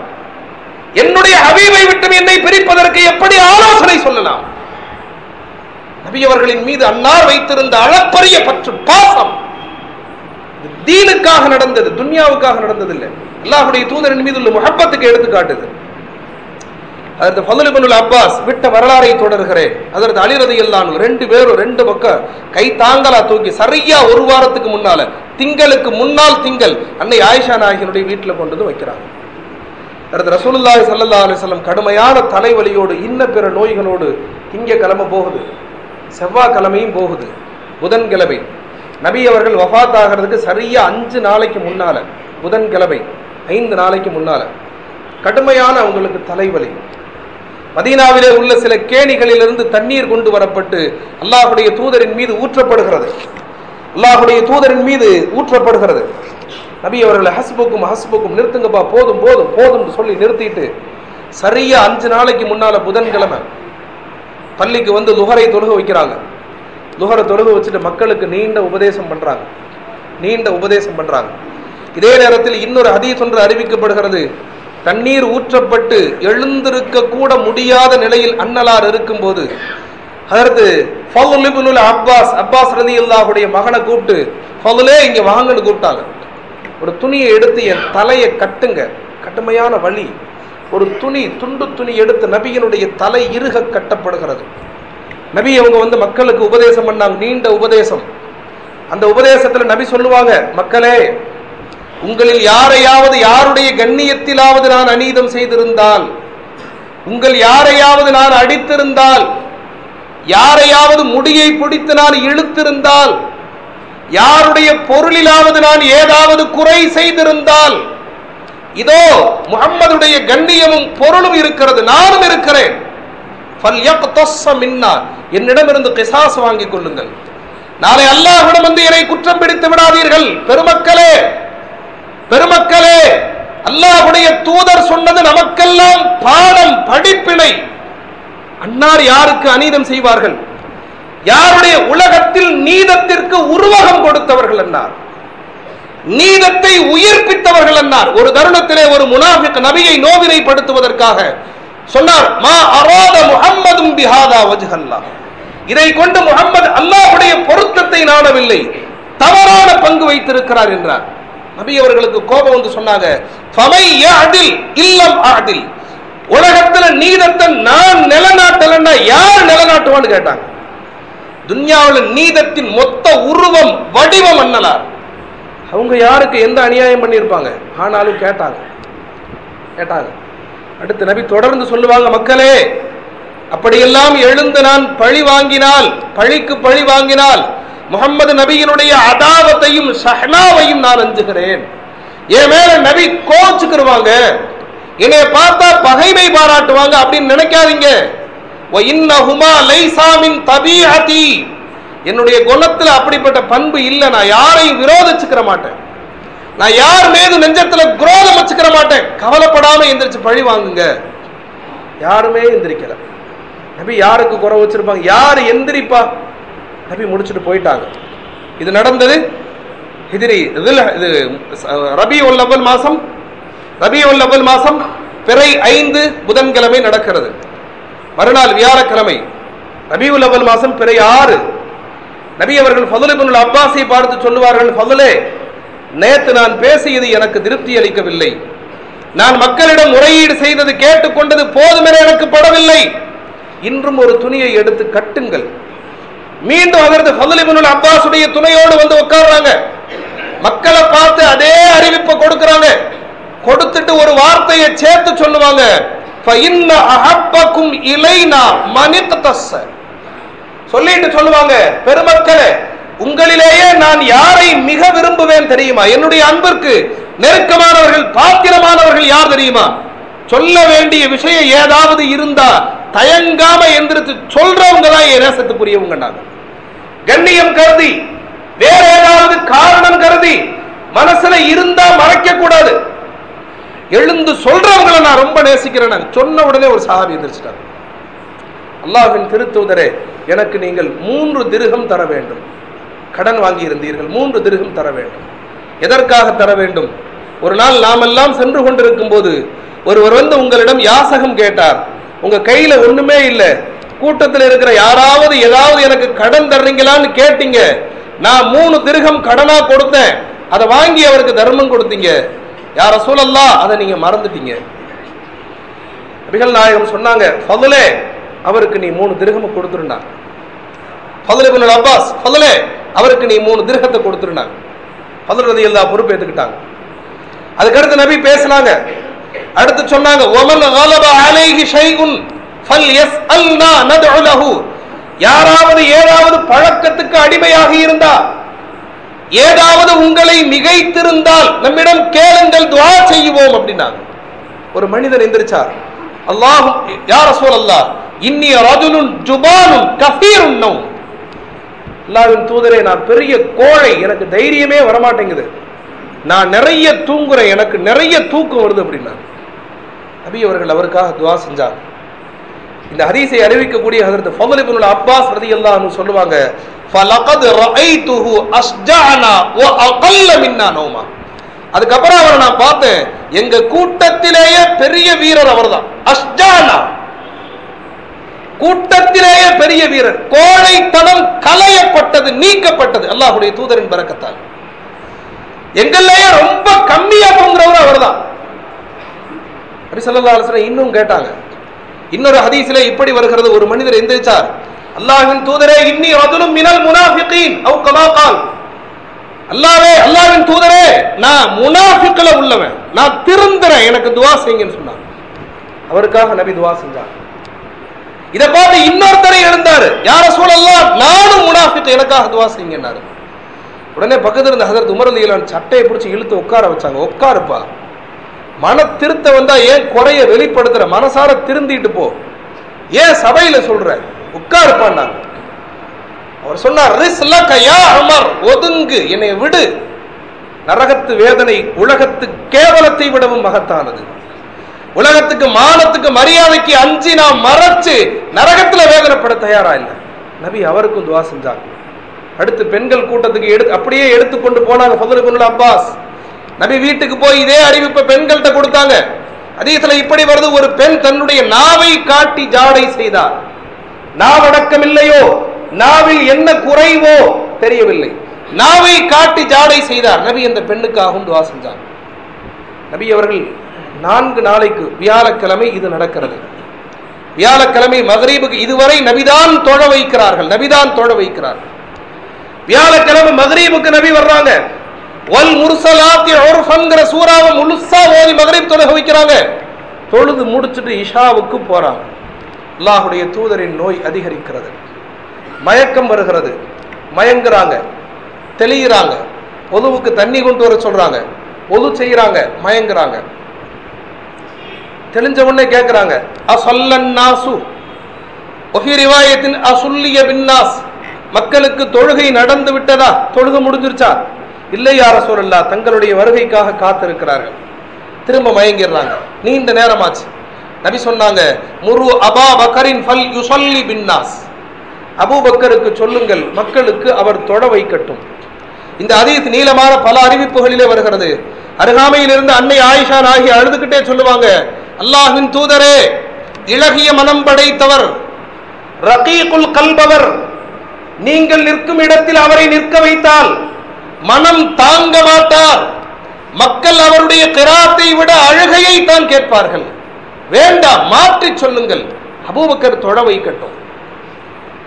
Speaker 1: என்னுடைய அபிவை விட்டு என்னை பிரிப்பதற்கு எப்படி ஆலோசனை சொல்லலாம்? நபியவர்களின் மீது அன்னார் வைத்திருந்த அளப்பரிய பற்று பாசம். தீனுக்காக நடந்தது துன்யாவுக்காக நடந்தது இல்லை அல்லாஹுடைய தூதரின் மீது உள்ள முகப்பத்துக்கு எடுத்து காட்டுது அதற்கு ஃபதுலிபனுல் அப்பாஸ் விட்ட வரலாறை தொடர்கிறேன். அதற்கு அலிரதி எல்லாம் ரெண்டு பேரும் ரெண்டு பக்கம் கை தாங்கலா தூக்கி சரியா ஒரு வாரத்துக்கு முன்னால திங்களுக்கு முன்னால் திங்கள் அன்னை ஆயிஷா நாயகனுடைய வீட்டில் கொண்டு வந்து வைக்கிறாங்க. அடுத்து ரசூலுல்லாஹி சல்லா அலைஹி கடுமையான தலைவலியோடு இன்ன பிற நோய்களோடு திங்கக்கிழமை போகுது. செவ்வாய்க்கிழமையும் போகுது. புதன்கிழமை. நபி அவர்கள் வஃத் ஆகிறதுக்கு சரியா அஞ்சு நாளைக்கு முன்னால புதன்கிழமை ஐந்து நாளைக்கு முன்னால கடுமையான அவங்களுக்கு தலைவலி. மதீனாவிலே உள்ள சில கேணிகளிலிருந்து தண்ணீர் கொண்டு வரப்பட்டு அல்லாஹுடைய தூதரின் மீது ஊற்றப்படுகிறது. அல்லாஹுடைய தூதரின் மீது ஊற்றப்படுகிறது. நபி அவர்களை ஹஸ்புக்கும் ஹஸ்புக்கும் நிறுத்துங்கப்பா போதும் போதும் போதும்னு சொல்லி நிறுத்திட்டு சரியா அஞ்சு நாளைக்கு முன்னால புதன்கிழமை பள்ளிக்கு வந்து லுகரை தொழுக வைக்கிறாங்க. லுகரை தொழுக வச்சுட்டு மக்களுக்கு நீண்ட உபதேசம் பண்றாங்க. நீண்ட உபதேசம் பண்றாங்க. இதே நேரத்தில் இன்னொரு ஹதீஸ் ஒன்று அறிவிக்கப்படுகிறது. தண்ணீர் ஊற்றப்பட்டு எழுந்திருக்க கூட முடியாத நிலையில் அன்னலார் இருக்கும்போது அதற்கு ஃபதுல் இப்னுல் அப்பாஸ் அப்பாஸ் ரலியல்லாஹுடைய மகனை கூப்பிட்டு ஃபவுலே இங்க வாங்கன்னு கூப்பிட்டாங்க. ஒரு துணியை எடுத்து என் தலையை கட்டுங்க. கடுமையான வழி. ஒரு துணி துண்டு துணி எடுத்து நபியினுடைய தலை இருக கட்டப்படுகிறது. நபி அவங்க வந்து மக்களுக்கு உபதேசம் பண்ணாங்க நீண்ட உபதேசம். அந்த உபதேசத்தில் நபி சொல்லுவாங்க மக்களே உங்களில் யாரையாவது யாருடைய கண்ணியத்திலாவது நான் அநீதம் செய்திருந்தால் உங்கள் யாரையாவது நான் அடித்திருந்தால் யாரையாவது முடியை பிடித்து நான் இழுத்திருந்தால் யாருடைய பொருளிலாவது நான் ஏதாவது குறை செய்திருந்தால் இதோ முகம்மதுடைய கண்ணியமும் பொருளும் இருக்கிறது நானும் இருக்கிறேன். மின்னா. என்னிடமிருந்து கிசாஸ் வாங்கிக் கொள்ளுங்கள். நாளை அல்லாஹ்விடம் வந்து என்னை குற்றம் பிடித்து விடாதீர்கள். பெருமக்களே பெருமக்களே அல்லாஹுடைய தூதர் சொன்னது நமக்கெல்லாம் பாடம் படிப்பினை. அன்னார் யாருக்கு அநீதம் செய்வார்கள்? யாருடைய உலகத்தில் நீதத்திற்கு உருவகம் கொடுத்தவர்கள் என்னார் நீதத்தை உயிர்ப்பித்தவர்கள் என்றார் ஒரு தருணத்திலே ஒரு முனாஃபிக் நபியை நோவினைப்படுத்துவதற்காக சொன்னார் மா அராத முஹம்மதும் பிஹாதா வஜ்ஹல்லா. இதை கொண்டு முகம்மது அல்லாஹ்வுடைய பொருத்தத்தை நாடவில்லை. தவறான பங்கு வைத்திருக்கிறார் என்றார். நபி அவர்களுக்கு கோபம் வந்து சொன்னாங்க ஃபமை இல்லம் அஅதில் உலகத்துல நீதத்தை நான் நிலநாட்டலன்னா யார் நிலநாட்டுவான்னு கேட்டாங்க. துன்யாவில் நீதத்தின் மொத்த உருவம் வடிவம் அண்ணலார் அவங்க யாருக்கு எந்த அநியாயம் பண்ணியிருப்பாங்க? ஆனாலும் கேட்டாங்க. கேட்டாங்க. அடுத்து நபி தொடர்ந்து சொல்லுவாங்க மக்களே அப்படியெல்லாம் எழுந்து நான் பழி வாங்கினால் பழிக்கு பழி வாங்கினால் முகம்மது நபியினுடைய அதாவத்தையும் சஹனாவையும் நான் அஞ்சுகிறேன். என் மேல நபி கோச்சுக்கிருவாங்க. என்னை பார்த்தா பகைமை பாராட்டுவாங்க அப்படின்னு நினைக்காதீங்க. இன்னஹுமா லைசாமின் என்னுடைய குணத்துல அப்படிப்பட்ட பண்பு இல்லை. நான் யாரையும் விரோதிச்சுக்கிற மாட்டேன். நான் யார் மீது நெஞ்சத்துல குரோதம் வச்சுக்கிற மாட்டேன். கவலைப்படாம எந்திரிச்சு பழி வாங்குங்க. யாருமே எந்திரிக்கல. நபி யாருக்கு குறை வச்சிருப்பாங்க? யார் எந்திரிப்பா? நபி முடிச்சுட்டு போயிட்டாங்க. இது நடந்தது எதிரி இதில் இது ரபி உல் மாசம் ரபி உல் மாசம் பிறை ஐந்து புதன்கிழமை நடக்கிறது. மறுநாள் வியாழக்கிழமை. ரபி உல் மாசம் பிறை ஆறு. நபி அவர்கள் ஃபதுலுபின் பார்த்து சொல்லுவார்கள் ஃபதுலே நேற்று நான் பேசியது எனக்கு திருப்தி அளிக்கவில்லை. நான் மக்களிடம் முறையீடு செய்தது கேட்டுக்கொண்டது போதுமென எனக்கு படவில்லை. இன்றும் ஒரு துணியை எடுத்து கட்டுங்கள். மீண்டும் அதற்கு ஃபதுலிபுல் அப்பாசுடைய துணையோடு வந்து உட்கார்றாங்க. மக்களை பார்த்து அதே அறிவிப்பை கொடுக்கிறாங்க. கொடுத்துட்டு ஒரு வார்த்தையை சேர்த்து சொல்லுவாங்க. இலைனா மனித தஸ்ஸ சொல்லிட்டு சொல்லுவாங்க பெருமக்களே உங்களிலேயே நான் யாரை மிக விரும்புவேன் தெரியுமா? என்னுடைய அன்பிற்கு நெருக்கமானவர்கள் பாத்திரமானவர்கள் யார் தெரியுமா? சொல்ல வேண்டிய விஷயம் ஏதாவது இருந்தா தயங்காம எந்திரிச்சு சொல்றவங்க தான் என் நேசத்துக்குரியவங்க கண்ணியம் கருதி வேற ஏதாவது காரணம் கருதி மனசுல இருந்தா மறைக்க கூடாது எழுந்து சொல்றவங்களை நான் ரொம்ப நேசிக்கிறேன் சொன்ன உடனே ஒரு சஹாபி எந்திரிச்சிட்டாங்க அல்லாஹின் திருத்தூதரே எனக்கு நீங்கள் மூன்று திருகம் தர வேண்டும். கடன் வாங்கி இருந்தீர்கள் மூன்று திருகம் தர வேண்டும். எதற்காக தர வேண்டும்? ஒரு நாள் நாமெல்லாம் சென்று கொண்டிருக்கும் போது ஒருவர் வந்து உங்களிடம் யாசகம் கேட்டார். உங்க கையில ஒண்ணுமே இல்லை. கூட்டத்தில் இருக்கிற யாராவது ஏதாவது எனக்கு கடன் தர்றீங்களான்னு கேட்டீங்க. நான் மூணு திருகம் கடனா கொடுத்தேன். அதை வாங்கி அவருக்கு தர்மம் கொடுத்தீங்க. யார சூழல்லா அதை நீங்க மறந்துட்டீங்க. நபிகள் நாயகம் சொன்னாங்க அவருக்கு நீ மூணு திருகம கொடுத்துருண்டாங்க ஃபதுல் அப்பாஸ் பதிலே அவருக்கு நீ மூணு திருகத்தை கொடுத்துருந்தாங்க ஃபதுல் ரதி எல்லா பொறுப்பு அதுக்கடுத்து நபி பேசினாங்க. அடுத்து சொன்னாங்க ஒமன் கலப அலைஹி ஷைஉன் ஃபல் யஸ்அல்னா நத்உ லஹு. யாராவது ஏதாவது பழக்கத்துக்கு அடிமையாக இருந்தா ஏதாவது உங்களை மிகைத்திருந்தால் நம்மிடம் கேளுங்கள் துவா செய்வோம் அப்படின்னாங்க. ஒரு மனிதர் எந்திரிச்சார். அல்லாஹ் யார் ரசூல் அல்லாஹ் இன்னி ரஜுலுன் ஜுபானுன் கஃபீருன் நௌம். அல்லாஹ்வின் தூதரே நான் பெரிய கோழை எனக்கு தைரியமே வரமாட்டேங்குது. நான் நிறைய தூங்குறேன் எனக்கு நிறைய தூக்கம் வருது அப்படின்னா நபி அவர்கள் அவருக்காக துவா செஞ்சார். இந்த ஹதீஸை அறிவிக்கக்கூடிய ஹதரத் ஃபضل இப்னு அப்பாஸ் ரலியல்லாஹு அன்ஹு சொல்லுவாங்க ஃபலகத் ரஐதுஹு அஸ்ஜஅனா வ அகல்ல மின்னா நௌமா. அதுக்கப்புறம் அவரை நான் பார்த்தேன். எங்க கூட்டத்திலேயே பெரிய வீரர் அவர்தான். அஸ்ஜானா கூட்டத்திலேயே பெரிய வீரர். கோழைத்தனம் களையப்பட்டது நீக்கப்பட்டது. அல்லாஹுடைய தூதரின் பறக்கத்தால். எங்கள்லயே ரொம்ப கம்மியா தூங்குறவர் அவர்தான் தான் இன்னும் கேட்டாங்க. இன்னொரு ஹதீஸ்ல இப்படி வருகிறது. ஒரு மனிதர் எந்திரிச்சார். அல்லாஹின் தூதரே இன்னி அதுலும் மினல் முனாஃபிகீன். அவ் கமா அல்லாவே அல்லாவின் தூதரே நான் முனாஃபிக்கல உள்ளவன். நான் திருந்துறேன். எனக்கு துவா செய்யுங்கன்னு சொன்னான் அவருக்காக நபி துவா செஞ்சார். இதை பார்த்து இன்னொருத்தரை எழுந்தாரு. யார சூழல்லாம் நானும் முனாஃபிக்கு எனக்காக துவா செய்யுங்கன்னாரு. உடனே பக்கத்தில் இருந்த ஹசரத் உமர் அலியலான் சட்டையை பிடிச்சி இழுத்து உட்கார வச்சாங்க. உட்காருப்பா. மன திருத்த வந்தா ஏன் குறைய வெளிப்படுத்துற? மனசார திருந்திட்டு போ. ஏன் சபையில சொல்ற? உட்காருப்பான்னாங்க அவர் சொன்னார் ஒதுங்கு என்னை விடு. நரகத்து வேதனை உலகத்து கேவலத்தை விடவும் மகத்தானது. உலகத்துக்கு மானத்துக்கு மரியாதைக்கு அஞ்சு நாம் மறைச்சு நரகத்துல வேதனைப்பட தயாரா இல்லை. நபி அவருக்கும் துவா செஞ்சாங்க. அடுத்து பெண்கள் கூட்டத்துக்கு எடுத்து அப்படியே எடுத்துக்கொண்டு போனாங்க ஃபதுல் அப்பாஸ். நபி வீட்டுக்கு போய் இதே அறிவிப்பை பெண்கள்கிட்ட கொடுத்தாங்க. அதீத்துல இப்படி வருது ஒரு பெண் தன்னுடைய நாவை காட்டி ஜாடை செய்தார் நாவடக்கம் இல்லையோ? நாவில் என்ன குறைவோ தெரியவில்லை. நாவை காட்டி ஜாடை செய்தார். நபி அந்த பெண்ணுக்காகவும் துவா செஞ்சார். நபி அவர்கள் நான்கு நாளைக்கு வியாழக்கிழமை இது நடக்கிறது. வியாழக்கிழமை மகரீபுக்கு இதுவரை நபிதான் தொழ வைக்கிறார்கள். நபிதான் தொழ வைக்கிறார்கள் வியாழக்கிழமை மகரீபுக்கு நபி வர்றாங்க. வல் முர்சலாத்தி உர்ஃபங்கிற சூறாவை முழுசா ஓதி மகரீப் தொழுக வைக்கிறாங்க. தொழுது முடிச்சுட்டு இஷாவுக்கு போறாங்க. அல்லாஹுடைய தூதரின் நோய் அதிகரிக்கிறது. மயக்கம் வருகிறது. மயங்குறாங்க. தெளிகிறாங்க பொதுவுக்கு தண்ணி கொண்டு வர சொல்றாங்க. பொது செய்யறாங்க மயங்குறாங்க. தெளிஞ்ச உடனே கேட்கிறாங்க அசல்லன் நாசு. ரிவாயத்தின் அசுல்லிய பின்னாஸ். மக்களுக்கு தொழுகை நடந்து விட்டதா? தொழுகை முடிஞ்சிருச்சா? இல்லை யார சொல்லலா தங்களுடைய வருகைக்காக காத்திருக்கிறார்கள். திரும்ப மயங்கிடுறாங்க. நீண்ட நேரமாச்சு. நபி சொன்னாங்க முரு அபா பக்கரின் ஃபல் யுசல்லி பின்னாஸ். அபூபக்கருக்கு சொல்லுங்கள் மக்களுக்கு அவர் தொழ வைக்கட்டும். இந்த அதீத் நீளமான பல அறிவிப்புகளிலே வருகிறது. அருகாமையில் இருந்து அன்னை ஆயிஷா ஆகி அழுதுகிட்டே சொல்லுவாங்க அல்லாஹின் தூதரே இளகிய மனம் படைத்தவர் ரகீகுல் கல்பவர் நீங்கள் நிற்கும் இடத்தில் அவரை நிற்க வைத்தால் மனம் தாங்க மாட்டார். மக்கள் அவருடைய கிராத்தை விட அழுகையை தான் கேட்பார்கள். வேண்டாம் மாற்றி சொல்லுங்கள். அபூபக்கர் தொழ வைக்கட்டும்.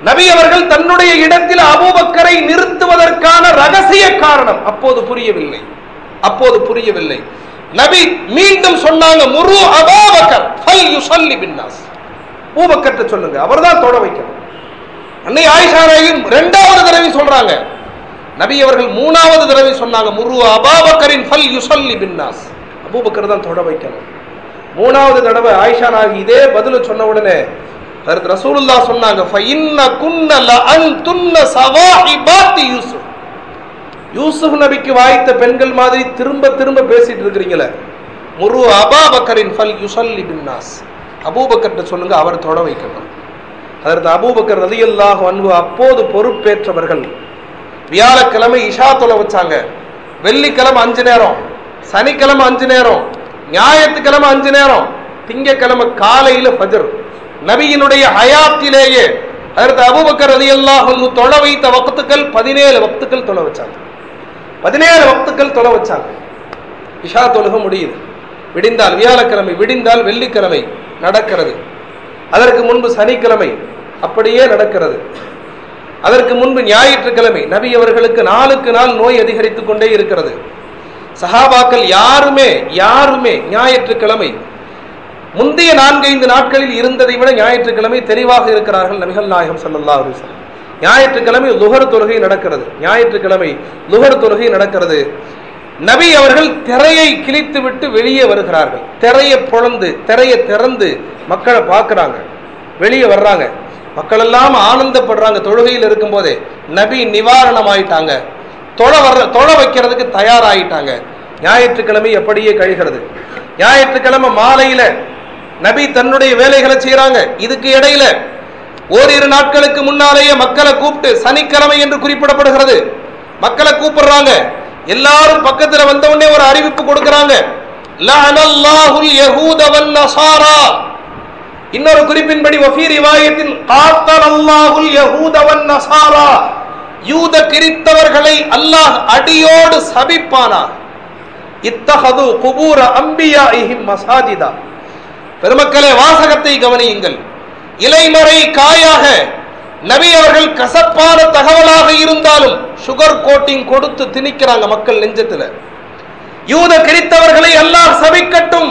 Speaker 1: நபி அவர்கள் தன்னுடைய இடத்தில் அபூபக்கரை நிறுத்துவதற்கான ரகசிய காரணம் அப்போது புரியவில்லை. அப்போது புரியவில்லை. நபி மீண்டும் சொன்னாங்க முரு அபூபக்கர் ஃபல் யுஸல்லி பின்னாஸ். அபூபக்கர்ட்ட சொல்லுங்க அவர்தான் தொட வைக்கணும். அன்னை ஆயிஷா இரண்டாவது தடவை சொல்றாங்க. நபி அவர்கள் மூணாவது தடவை சொன்னாங்க முரு அபாபக்கரின் ஃபல் யுஸல்லி பின்னாஸ். அபூபக்கர் தான் தொட வைக்கணும். மூணாவது தடவை ஆயிஷா நாகி இதே பதில சொன்ன உடனே ஹஜரத் ரசூலுல்லாஹ் சொன்னாங்க ஃபஇன்ன குன்ன லஅன்துன்ன சவாஹிபாத்தி யூசுப் யூசுப் நபிக்கு வாய்த்த பெண்கள் மாதிரி திரும்ப திரும்ப பேசிட்டு இருக்கிறீங்களே. முரு அபாபக்கரின் ஃபல் யுஸல்லி பின்னாஸ். அபூபக்கர்ட்ட சொல்லுங்க அவர் தொட வைக்கணும் அதற்கு அபூபக்கர் ரதியல்லாஹ் அன்பு அப்போது பொறுப்பேற்றவர்கள் வியாழக்கிழமை இஷா தொலை வச்சாங்க. வெள்ளிக்கிழமை அஞ்சு நேரம் சனிக்கிழமை அஞ்சு நேரம் ஞாயிற்றுக்கிழமை அஞ்சு நேரம் திங்கக்கிழமை காலையில் ஃபஜர். நபியினுடைய ஹயாத்திலேயே அதற்கு அபுபக்கர் ரலியல்லாஹு அன்ஹு தொலை வைத்த வக்துக்கள் பதினேழு வக்துக்கள் தொலை வச்சாங்க. பதினேழு வக்துக்கள் தொலை வச்சாங்க. இஷா தொழுக முடியுது. விடிந்தால் வியாழக்கிழமை விடிந்தால் வெள்ளிக்கிழமை நடக்கிறது. அதற்கு முன்பு சனிக்கிழமை அப்படியே நடக்கிறது. அதற்கு முன்பு ஞாயிற்றுக்கிழமை நபி அவர்களுக்கு நாளுக்கு நாள் நோய் அதிகரித்துக் கொண்டே இருக்கிறது. சஹாபாக்கள் யாருமே யாருமே ஞாயிற்றுக்கிழமை முந்தைய நான்கைந்து நாட்களில் இருந்ததை விட ஞாயிற்றுக்கிழமை தெளிவாக இருக்கிறார்கள் நபிகள் நாயகம் ஸல்லல்லாஹு அலைஹி ஞாயிற்றுக்கிழமை லுகர் தொழுகை நடக்கிறது. ஞாயிற்றுக்கிழமை லுகர் தொழுகை நடக்கிறது. நபி அவர்கள் திரையை கிழித்து விட்டு வெளியே வருகிறார்கள். திரையை பொழந்து திரையை திறந்து மக்களை பார்க்குறாங்க. வெளியே வர்றாங்க. மக்கள் எல்லாம் ஆனந்தப்படுறாங்க. தொழுகையில் இருக்கும் போதே நபி நிவாரணம் ஆயிட்டாங்க தொலை வர்ற தொலை வைக்கிறதுக்கு தயாராகிட்டாங்க ஞாயிற்றுக்கிழமை எப்படியே கழிகிறது. ஞாயிற்றுக்கிழமை மாலையில் நபி தன்னுடைய வேலைகளை செய்யறாங்க இதுக்கு இடையில ஓரிரு நாட்களுக்கு முன்னாலேயே மக்களை கூப்பிட்டு சனிக்கிழமை என்று குறிப்பிடப்படுகிறது. மக்களை கூப்பிடுறாங்க. எல்லாரும் பக்கத்துல வந்த உடனே ஒரு அறிவிப்பு கொடுக்கறாங்க. இன்னொரு குறிப்பின்படி வஃபீ ரிவாயத்தில் காத்தலல்லாஹுல் அல்லாஹுல் யஹூதவன் நசாரா. யூத கிறித்தவர்களை அல்லாஹ் அடியோடு சபிப்பானா? இத்தகது குபூர அம்பியாஇஹிம் மசாஜிதா. பெருமக்களே வாசகத்தை கவனியுங்கள். இலைமறை காயாக நபி அவர்கள் கசப்பான தகவலாக இருந்தாலும் சுகர் கோட்டிங் கொடுத்து திணிக்கிறாங்க மக்கள் நெஞ்சத்தில். யூத கிறித்தவர்களை எல்லாம் சபிக்கட்டும்.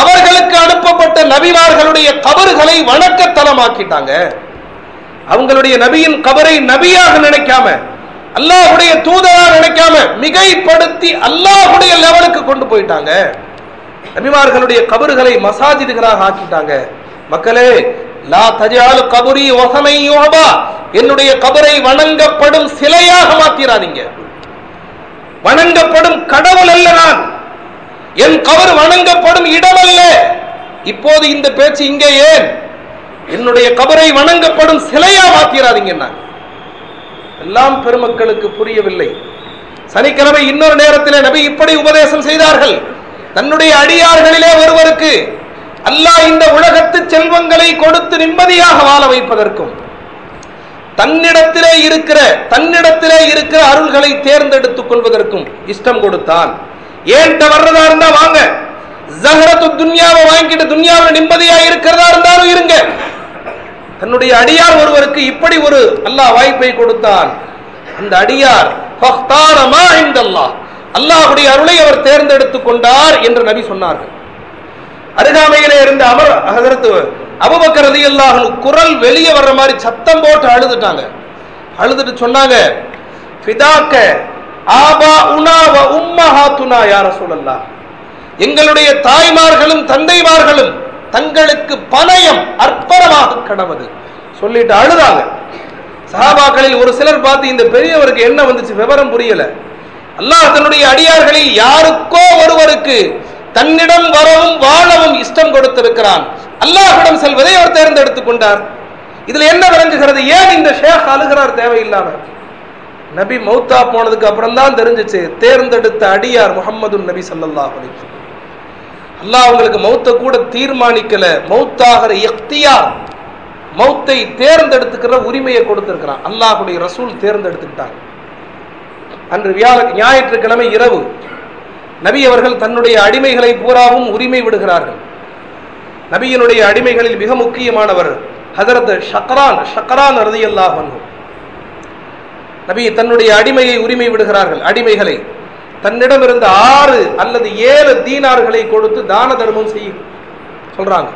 Speaker 1: அவர்களுக்கு அனுப்பப்பட்ட நபிமார்களுடைய கபறுகளை வணக்கத்தலமாக்கிட்டாங்க அவங்களுடைய நபியின் கபரை நபியாக நினைக்காம அல்லாஹுடைய தூதராக நினைக்காம மிகைப்படுத்தி அல்லாஹுடைய லெவலுக்கு கொண்டு போயிட்டாங்க. நபிமார்களுடைய கபறுகளை மசாஜிதுகளாக ஆக்கிட்டாங்க. மக்களே லா தஜாலு கபுரி வசனை யோபா என்னுடைய கபரை வணங்கப்படும் சிலையாக மாத்திராதீங்க. வணங்கப்படும் கடவுள் அல்ல நான். என் கவர் வணங்கப்படும் இடம் அல்ல இப்போது இந்த பேச்சு இங்கே ஏன்? என்னுடைய கபரை வணங்கப்படும் சிலையா மாத்திராதீங்க எல்லாம் பெருமக்களுக்கு புரியவில்லை. சனிக்கிழமை இன்னொரு நேரத்தில் நபி இப்படி உபதேசம் செய்தார்கள். தன்னுடைய அடியார்களிலே ஒருவருக்கு அல்லாஹ் இந்த உலகத்து செல்வங்களை கொடுத்து நிம்மதியாக வாழ வைப்பதற்கும் தன்னிடத்திலே இருக்கிற தன்னிடத்திலே இருக்கிற அருள்களை தேர்ந்தெடுத்துக் கொள்வதற்கும் இஷ்டம் கொடுத்தான். ஏன்ட்ட வர்றதா இருந்தா வாங்க. ஜஹரத்து துன்யாவை வாங்கிட்டு துன்யாவில் நிம்மதியா இருக்கிறதா இருந்தாலும் இருங்க. தன்னுடைய அடியார் ஒருவருக்கு இப்படி ஒரு அல்லாஹ் வாய்ப்பை கொடுத்தான். அந்த அடியார் அல்லாஹுடைய அருளை அவர் தேர்ந்தெடுத்துக் கொண்டார் என்று நபி சொன்னார்கள். அருகாமையிலே இருந்த அமர் அகரத்து அபுபக்கர் ரலியல்லாஹு குரல் வெளியே வர்ற மாதிரி சத்தம் போட்டு அழுதுட்டாங்க. அழுதுட்டு சொன்னாங்க ஃபிதாக்க ஆபா உனா வ உம்மஹாத்துனா யார சூழல்லா எங்களுடைய தாய்மார்களும் தந்தைமார்களும் தங்களுக்கு பணயம் அர்ப்பணமாக கடவுது. சொல்லிட்டு அழுதாங்க. சஹாபாக்களில் ஒரு சிலர் பார்த்து இந்த பெரியவருக்கு என்ன வந்துச்சு? விவரம் புரியல. அல்லாஹ் தன்னுடைய அடியார்களில் யாருக்கோ ஒருவருக்கு தன்னிடம் வரவும் வாழவும் இஷ்டம் கொடுத்திருக்கிறான். அல்லாஹிடம் செல்வதை அவர் தேர்ந்தெடுத்துக் கொண்டார். இதுல என்ன விளங்குகிறது? ஏன் இந்த ஷேக் அழுகிறார் தேவையில்லாம? நபி மௌத்தா போனதுக்கு அப்புறம் தான் தெரிஞ்சிச்சு தேர்ந்தெடுத்த அடியார் முகமது நபி சல்லா அல்லாஹ் அவங்களுக்கு மௌத்தை கூட தீர்மானிக்கல. மௌத்தாகிற எக்தியார் மௌத்தை தேர்ந்தெடுத்துக்கிற உரிமையை கொடுத்திருக்கிறான். அல்லாஹுடைய ரசூல் தேர்ந்தெடுத்துக்கிட்டாங்க. அன்று வியாழ ஞாயிற்றுக்கிழமை இரவு நபி அவர்கள் தன்னுடைய அடிமைகளை பூராவும் உரிமை விடுகிறார்கள். நபியினுடைய அடிமைகளில் மிக முக்கியமானவர் ஹதரத் ஷக்ரான் ஷக்ரான் ரதியல்லாஹு நபி தன்னுடைய அடிமையை உரிமை விடுகிறார்கள். அடிமைகளை தன்னிடம் இருந்த ஆறு அல்லது ஏழு தீனார்களை கொடுத்து தான தர்மம் செய்ய சொல்றாங்க.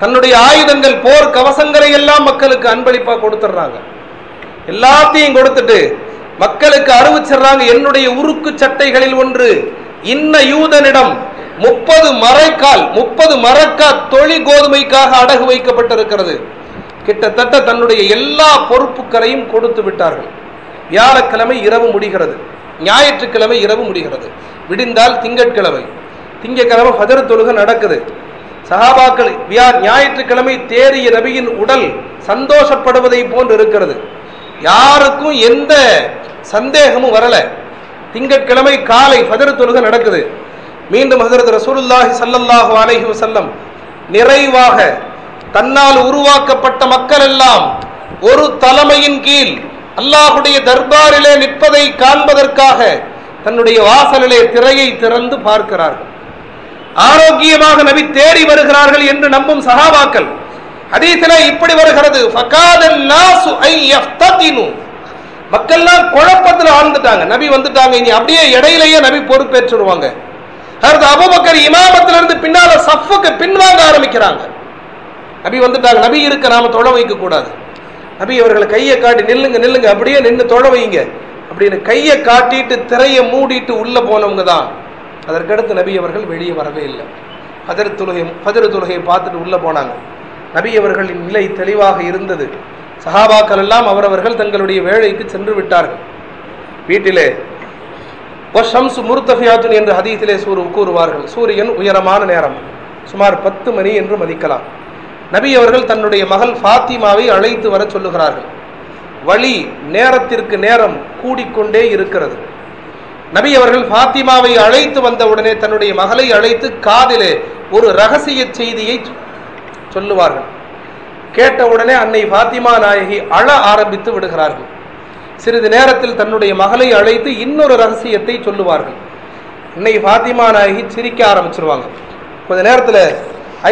Speaker 1: தன்னுடைய ஆயுதங்கள் போர் கவசங்களை எல்லாம் மக்களுக்கு அன்பளிப்பா கொடுத்துடுறாங்க எல்லாத்தையும் கொடுத்துட்டு மக்களுக்கு அறிவிச்சிடுறாங்க என்னுடைய உருக்கு சட்டைகளில் ஒன்று. இன்ன யூதனிடம் முப்பது மரைக்கால் முப்பது மரக்கா தொழி கோதுமைக்காக அடகு வைக்கப்பட்டிருக்கிறது. கிட்டத்தட்ட தன்னுடைய எல்லா பொறுப்புகளையும் கொடுத்து விட்டார்கள். வியாழக்கிழமை இரவு முடிகிறது. ஞாயிற்றுக்கிழமை இரவு முடிகிறது. விடிந்தால் திங்கட்கிழமை. திங்கட்கிழமை ஃபஜர் தொழுகை நடக்குது. சஹாபாக்கள் வியா ஞாயிற்றுக்கிழமை தேறிய நபியின் உடல் சந்தோஷப்படுவதை போன்று இருக்கிறது. யாருக்கும் எந்த சந்தேகமும் வரல. திங்கட்கிழமை காலை ஃபஜர் தொழுக நடக்குது. மீண்டும் ஹசரத் ரசூலுல்லாஹி சல்லல்லாஹு அலைஹி வசல்லம் நிறைவாக தன்னால் உருவாக்கப்பட்ட மக்கள் எல்லாம் ஒரு தலைமையின் கீழ் அல்லாஹுடைய தர்பாரிலே நிற்பதை காண்பதற்காக தன்னுடைய வாசலிலே திரையை திறந்து பார்க்கிறார்கள். ஆரோக்கியமாக நபி தேடி வருகிறார்கள் என்று நம்பும் சகாபாக்கள் ஹதீஸிலே இப்படி வருகிறது. ஐ மக்கள்லாம் குழப்பத்தில் ஆழ்ந்துட்டாங்க. நபி வந்துட்டாங்க. இனி அப்படியே இடையிலேயே நபி பொறுப்பேற்றுடுவாங்க அடுத்து அபுபக்கர் இமாமத்திலிருந்து பின்னால சஃபுக்கு பின்வாங்க ஆரம்பிக்கிறாங்க. நபி வந்துட்டாங்க. நபி இருக்க நாம தொழ வைக்க கூடாது நபி அவர்களை கையை காட்டி நில்லுங்க நில்லுங்க அப்படியே நின்று தொழ வைங்க. அப்படின்னு கையை காட்டிட்டு திரையை மூடிட்டு உள்ள போனவங்க தான். அதற்கடுத்து நபி அவர்கள் வெளியே வரவே இல்லை. பதிர தொழுகை பதிர தொழுகையை பார்த்துட்டு உள்ள போனாங்க. நபி அவர்களின் நிலை தெளிவாக இருந்தது. சஹாபாக்கள் எல்லாம் அவரவர்கள் தங்களுடைய வேலைக்கு சென்று விட்டார்கள். வீட்டிலே ஷம்சு முர்தஃபியாத்துன் என்று ஹதீஸிலே சூறு கூறுவார்கள். சூரியன் உயரமான நேரம் சுமார் பத்து மணி என்று மதிக்கலாம். நபி அவர்கள் தன்னுடைய மகள் ஃபாத்திமாவை அழைத்து வர சொல்லுகிறார்கள். வழி நேரத்திற்கு நேரம் கூடிக்கொண்டே இருக்கிறது. நபி அவர்கள் ஃபாத்திமாவை அழைத்து வந்தவுடனே தன்னுடைய மகளை அழைத்து காதிலே ஒரு ரகசிய செய்தியை சொல்லுவார்கள். கேட்டவுடனே அன்னை ஃபாத்திமா நாயகி அழ ஆரம்பித்து விடுகிறார்கள். சிறிது நேரத்தில் தன்னுடைய மகளை அழைத்து இன்னொரு ரகசியத்தை சொல்லுவார்கள். அன்னை ஃபாத்திமா நாயகி சிரிக்க ஆரம்பிச்சிருவாங்க. கொஞ்ச நேரத்தில்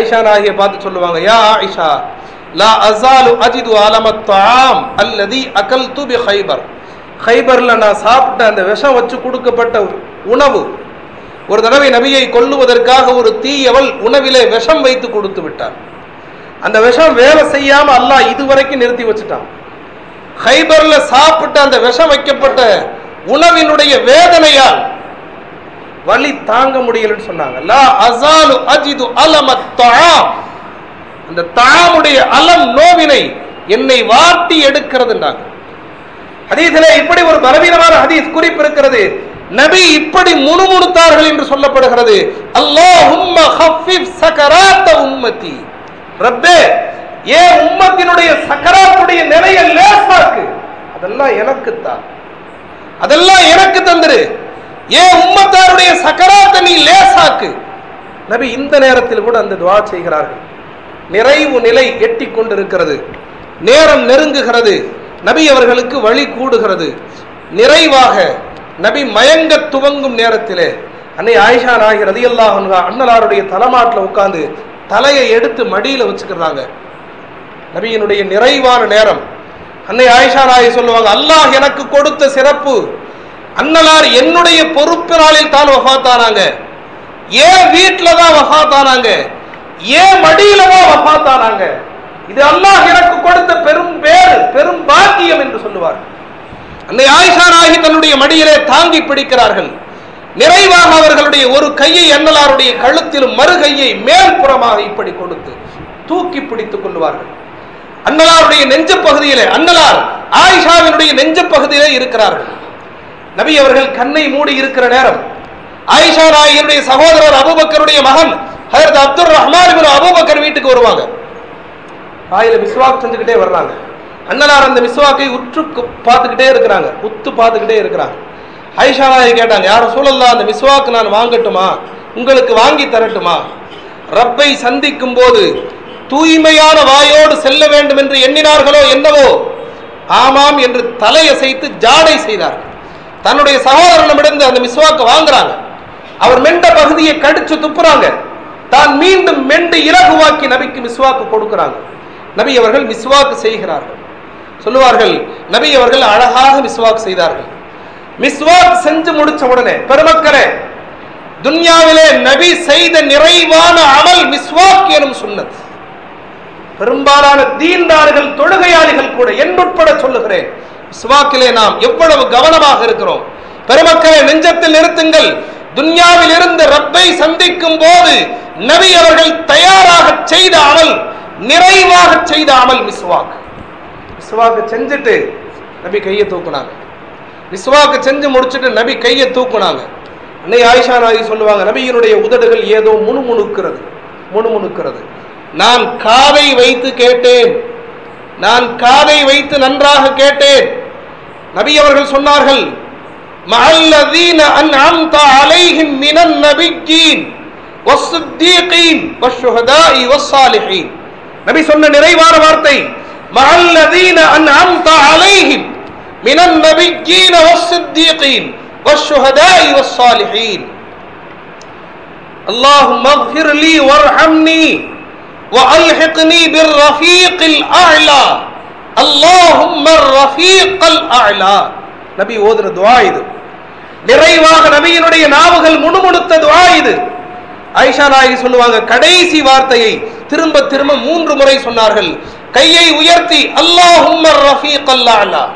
Speaker 1: ஐஷா நாயகியை பார்த்து சொல்லுவாங்க யா ஆயிஷா லா அசாலு அஜிது ஆலமத்தாம் அல்லதி அகல் துபி ஹைபர். ஹைபரில் நான் சாப்பிட்ட அந்த விஷம் வச்சு கொடுக்கப்பட்ட உணவு ஒரு தடவை நபியை கொல்லுவதற்காக ஒரு தீயவள் உணவிலே விஷம் வைத்து கொடுத்து விட்டார். அந்த விஷம் வேலை செய்யாம அல்லாஹ் இதுவரைக்கும் நிறுத்தி வச்சுட்டான். ஹைபர்ல சாப்பிட்ட அந்த விஷம் வைக்கப்பட்ட உணவினுடைய வேதனையால் வலி தாங்க முடியலன்னு சொன்னாங்க. லா அசாலு அஜிது அலமத் தாம் அந்த தாமுடைய அலம் நோவினை என்னை வாட்டி எடுக்கிறதுன்றாங்க ஹதீஸிலே இப்படி ஒரு பலவீனமான ஹதீஸ் குறிப்பு இருக்கிறது நபி இப்படி முணுமுணுத்தார்கள் என்று சொல்லப்படுகிறது. அல்லாஹும்ம சகராத்த உம்மத்தி. ரப்பே ஏன் உம்மத்தினுடைய சக்கராத்துடைய நிலையை லேசாக்கு அதெல்லாம் எனக்கு தான் அதெல்லாம் எனக்கு தந்துரு. ஏன் உம்மத்தாருடைய சக்கராத்தை நீ லேசாக்கு நபி இந்த நேரத்தில் கூட அந்த துவா செய்கிறார்கள். நிறைவு நிலை எட்டி கொண்டிருக்கிறது. நேரம் நெருங்குகிறது. நபி அவர்களுக்கு வழி கூடுகிறது. நிறைவாக நபி மயங்க துவங்கும் நேரத்திலே அன்னை ஆயிஷா நாகி ரதியல்லாஹ் அண்ணலாருடைய தலைமாட்டில் உட்கார்ந்து தலையை எடுத்து மடியில வச்சுக்கிறாங்க. நபியினுடைய நிறைவான நேரம். அன்னை ஆயிஷா நாயகி சொல்லுவாங்க அல்லாஹ் எனக்கு கொடுத்த சிறப்பு அண்ணலார் என்னுடைய பொறுப்பினாலில் தான் வஃத்தானாங்க. ஏன் வீட்டில் தான் வஃபாத்தானாங்க ஏன் மடியில தான் வஃபாத்தானாங்க இது அல்லாஹ் எனக்கு கொடுத்த பெரும் பேர் பெரும் பாக்கியம் என்று சொல்லுவார். அன்னை ஆயிஷா நாயகி தன்னுடைய மடியிலே தாங்கி பிடிக்கிறார்கள். நிறைவாக அவர்களுடைய ஒரு கையை அண்ணலாருடைய கழுத்திலும் மறு கையை மேல்புறமாக இப்படி கொடுத்து தூக்கி பிடித்துக் கொள்வார்கள். அண்ணலாருடைய நெஞ்ச பகுதியிலே அண்ணலார் ஆயிஷாவினுடைய நெஞ்ச பகுதியிலே இருக்கிறார்கள். நபி அவர்கள் கண்ணை மூடி இருக்கிற நேரம் ஆயிஷா நாயகனுடைய சகோதரர் அபுபக்கருடைய மகன் ஹயரத் அப்துல் ரஹ்மான் அபுபக்கர் வீட்டுக்கு வருவாங்க. வாயில மிஸ்வாக் செஞ்சுக்கிட்டே வர்றாங்க. அண்ணலார் அந்த மிஸ்வாக்கை உற்று பார்த்துக்கிட்டே இருக்கிறாங்க உத்து பார்த்துக்கிட்டே இருக்கிறாங்க. ஐஷா நாயகி கேட்டாங்க யாரும் சூழல்லா அந்த மிஸ்வாக்கு நான் வாங்கட்டுமா? உங்களுக்கு வாங்கி தரட்டுமா? ரப்பை சந்திக்கும் போது தூய்மையான வாயோடு செல்ல வேண்டும் என்று எண்ணினார்களோ என்னவோ? ஆமாம் என்று தலையசைத்து ஜாடை செய்தார்கள் தன்னுடைய சகோதரனிடமிருந்து அந்த மிஸ்வாக்கை வாங்குறாங்க. அவர் மெண்ட பகுதியை கடிச்சு துப்புறாங்க. தான் மீண்டும் மெண்டு இலகுவாக்கி நபிக்கு மிஸ்வாக்கு கொடுக்கிறாங்க. நபி அவர்கள் மிஸ்வாக்கு செய்கிறார்கள். சொல்லுவார்கள் நபி அவர்கள் அழகாக மிஸ்வாக்கு செய்தார்கள். மிஸ்வாக் செஞ்சு முடிச்ச உடனே பெருமக்களே துன்யாவிலே நபி செய்த நிறைவான அமல் மிஸ்வாக் எனும் சொன்னது பெரும்பாலான தீன்தார்கள் தொழுகையாளிகள் கூட என்னுட்பட சொல்லுகிறேன். மிஸ்வாக்கிலே நாம் எவ்வளவு கவனமாக இருக்கிறோம். பெருமக்களை நெஞ்சத்தில் நிறுத்துங்கள். துன்யாவில் இருந்து ரப்பை சந்திக்கும் போது நபி அவர்கள் தயாராக செய்த அமல் நிறைவாக செய்த அமல் மிஸ்வாக் மிஸ்வாக்கு செஞ்சுட்டு நபி கையை தூக்குனாங்க. மிஸ்வாக்கு செஞ்சு முடிச்சுட்டு நபி கையை தூக்குனாங்க. அன்னை ஆயிஷா நாயகி சொல்லுவாங்க நபியினுடைய உதடுகள் ஏதோ முணுமுணுக்கிறது முணுமுணுக்கிறது. நான் காதை வைத்து கேட்டேன். நான் காதை வைத்து நன்றாக கேட்டேன். நபி அவர்கள் சொன்னார்கள் மஅல்லதீன அன்அம்த அலைஹிம் மினன் நபிய்யீன் வஸ்ஸித்தீகீன் வஷ்ஷுஹதாஇ வஸ்ஸாலிஹீன். நபி சொன்ன நிறைவான வார்த்தை மஅல்லதீன அன்அம்த அலைஹிம் மினன் நபிய்யீன் வஸ்ஸித்தீகீன் வஷ்ஷுஹதாஇ வஸ்ஸாலிஹீன் اللهم اغفر لي وارحمني وألحقني بالرفيق الأعلى اللهم الرفيق الأعلى நபி ஓதுற துவா இது நிறைவாக நபியினுடைய நாவுகள் முணுமுணுத்த துவா இது ஆயிஷா நாயகி சொல்லுவாங்க கடைசி வார்த்தையை திரும்ப திரும்ப மூன்று முறை சொன்னார்கள் கையை உயர்த்தி அல்லாஹும்மர் ரஃபீக் அல்லாஹ்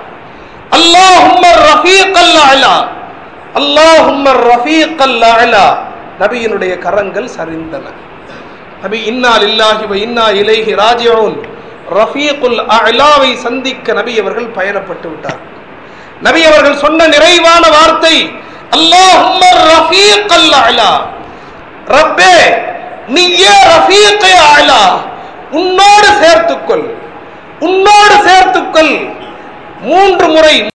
Speaker 1: நபியினுடைய கரங்கள் சரிந்தன. நபி இன்னால் இல்லாஹி இன்னா இலைஹி ராஜிஊன். ரஃபீக்குல் அலாவை சந்திக்க நபி அவர்கள் பயணப்பட்டு விட்டார். நபி அவர்கள் சொன்ன நிறைவான வார்த்தை அல்லாஹும்மர் ரஃபீக்கல் அலா. ரப்பே நீயே ரஃபீக்கே ஆலா உன்னோடு சேர்த்துக்கொள். உன்னோடு சேர்த்துக்கொள். மூன்று முறை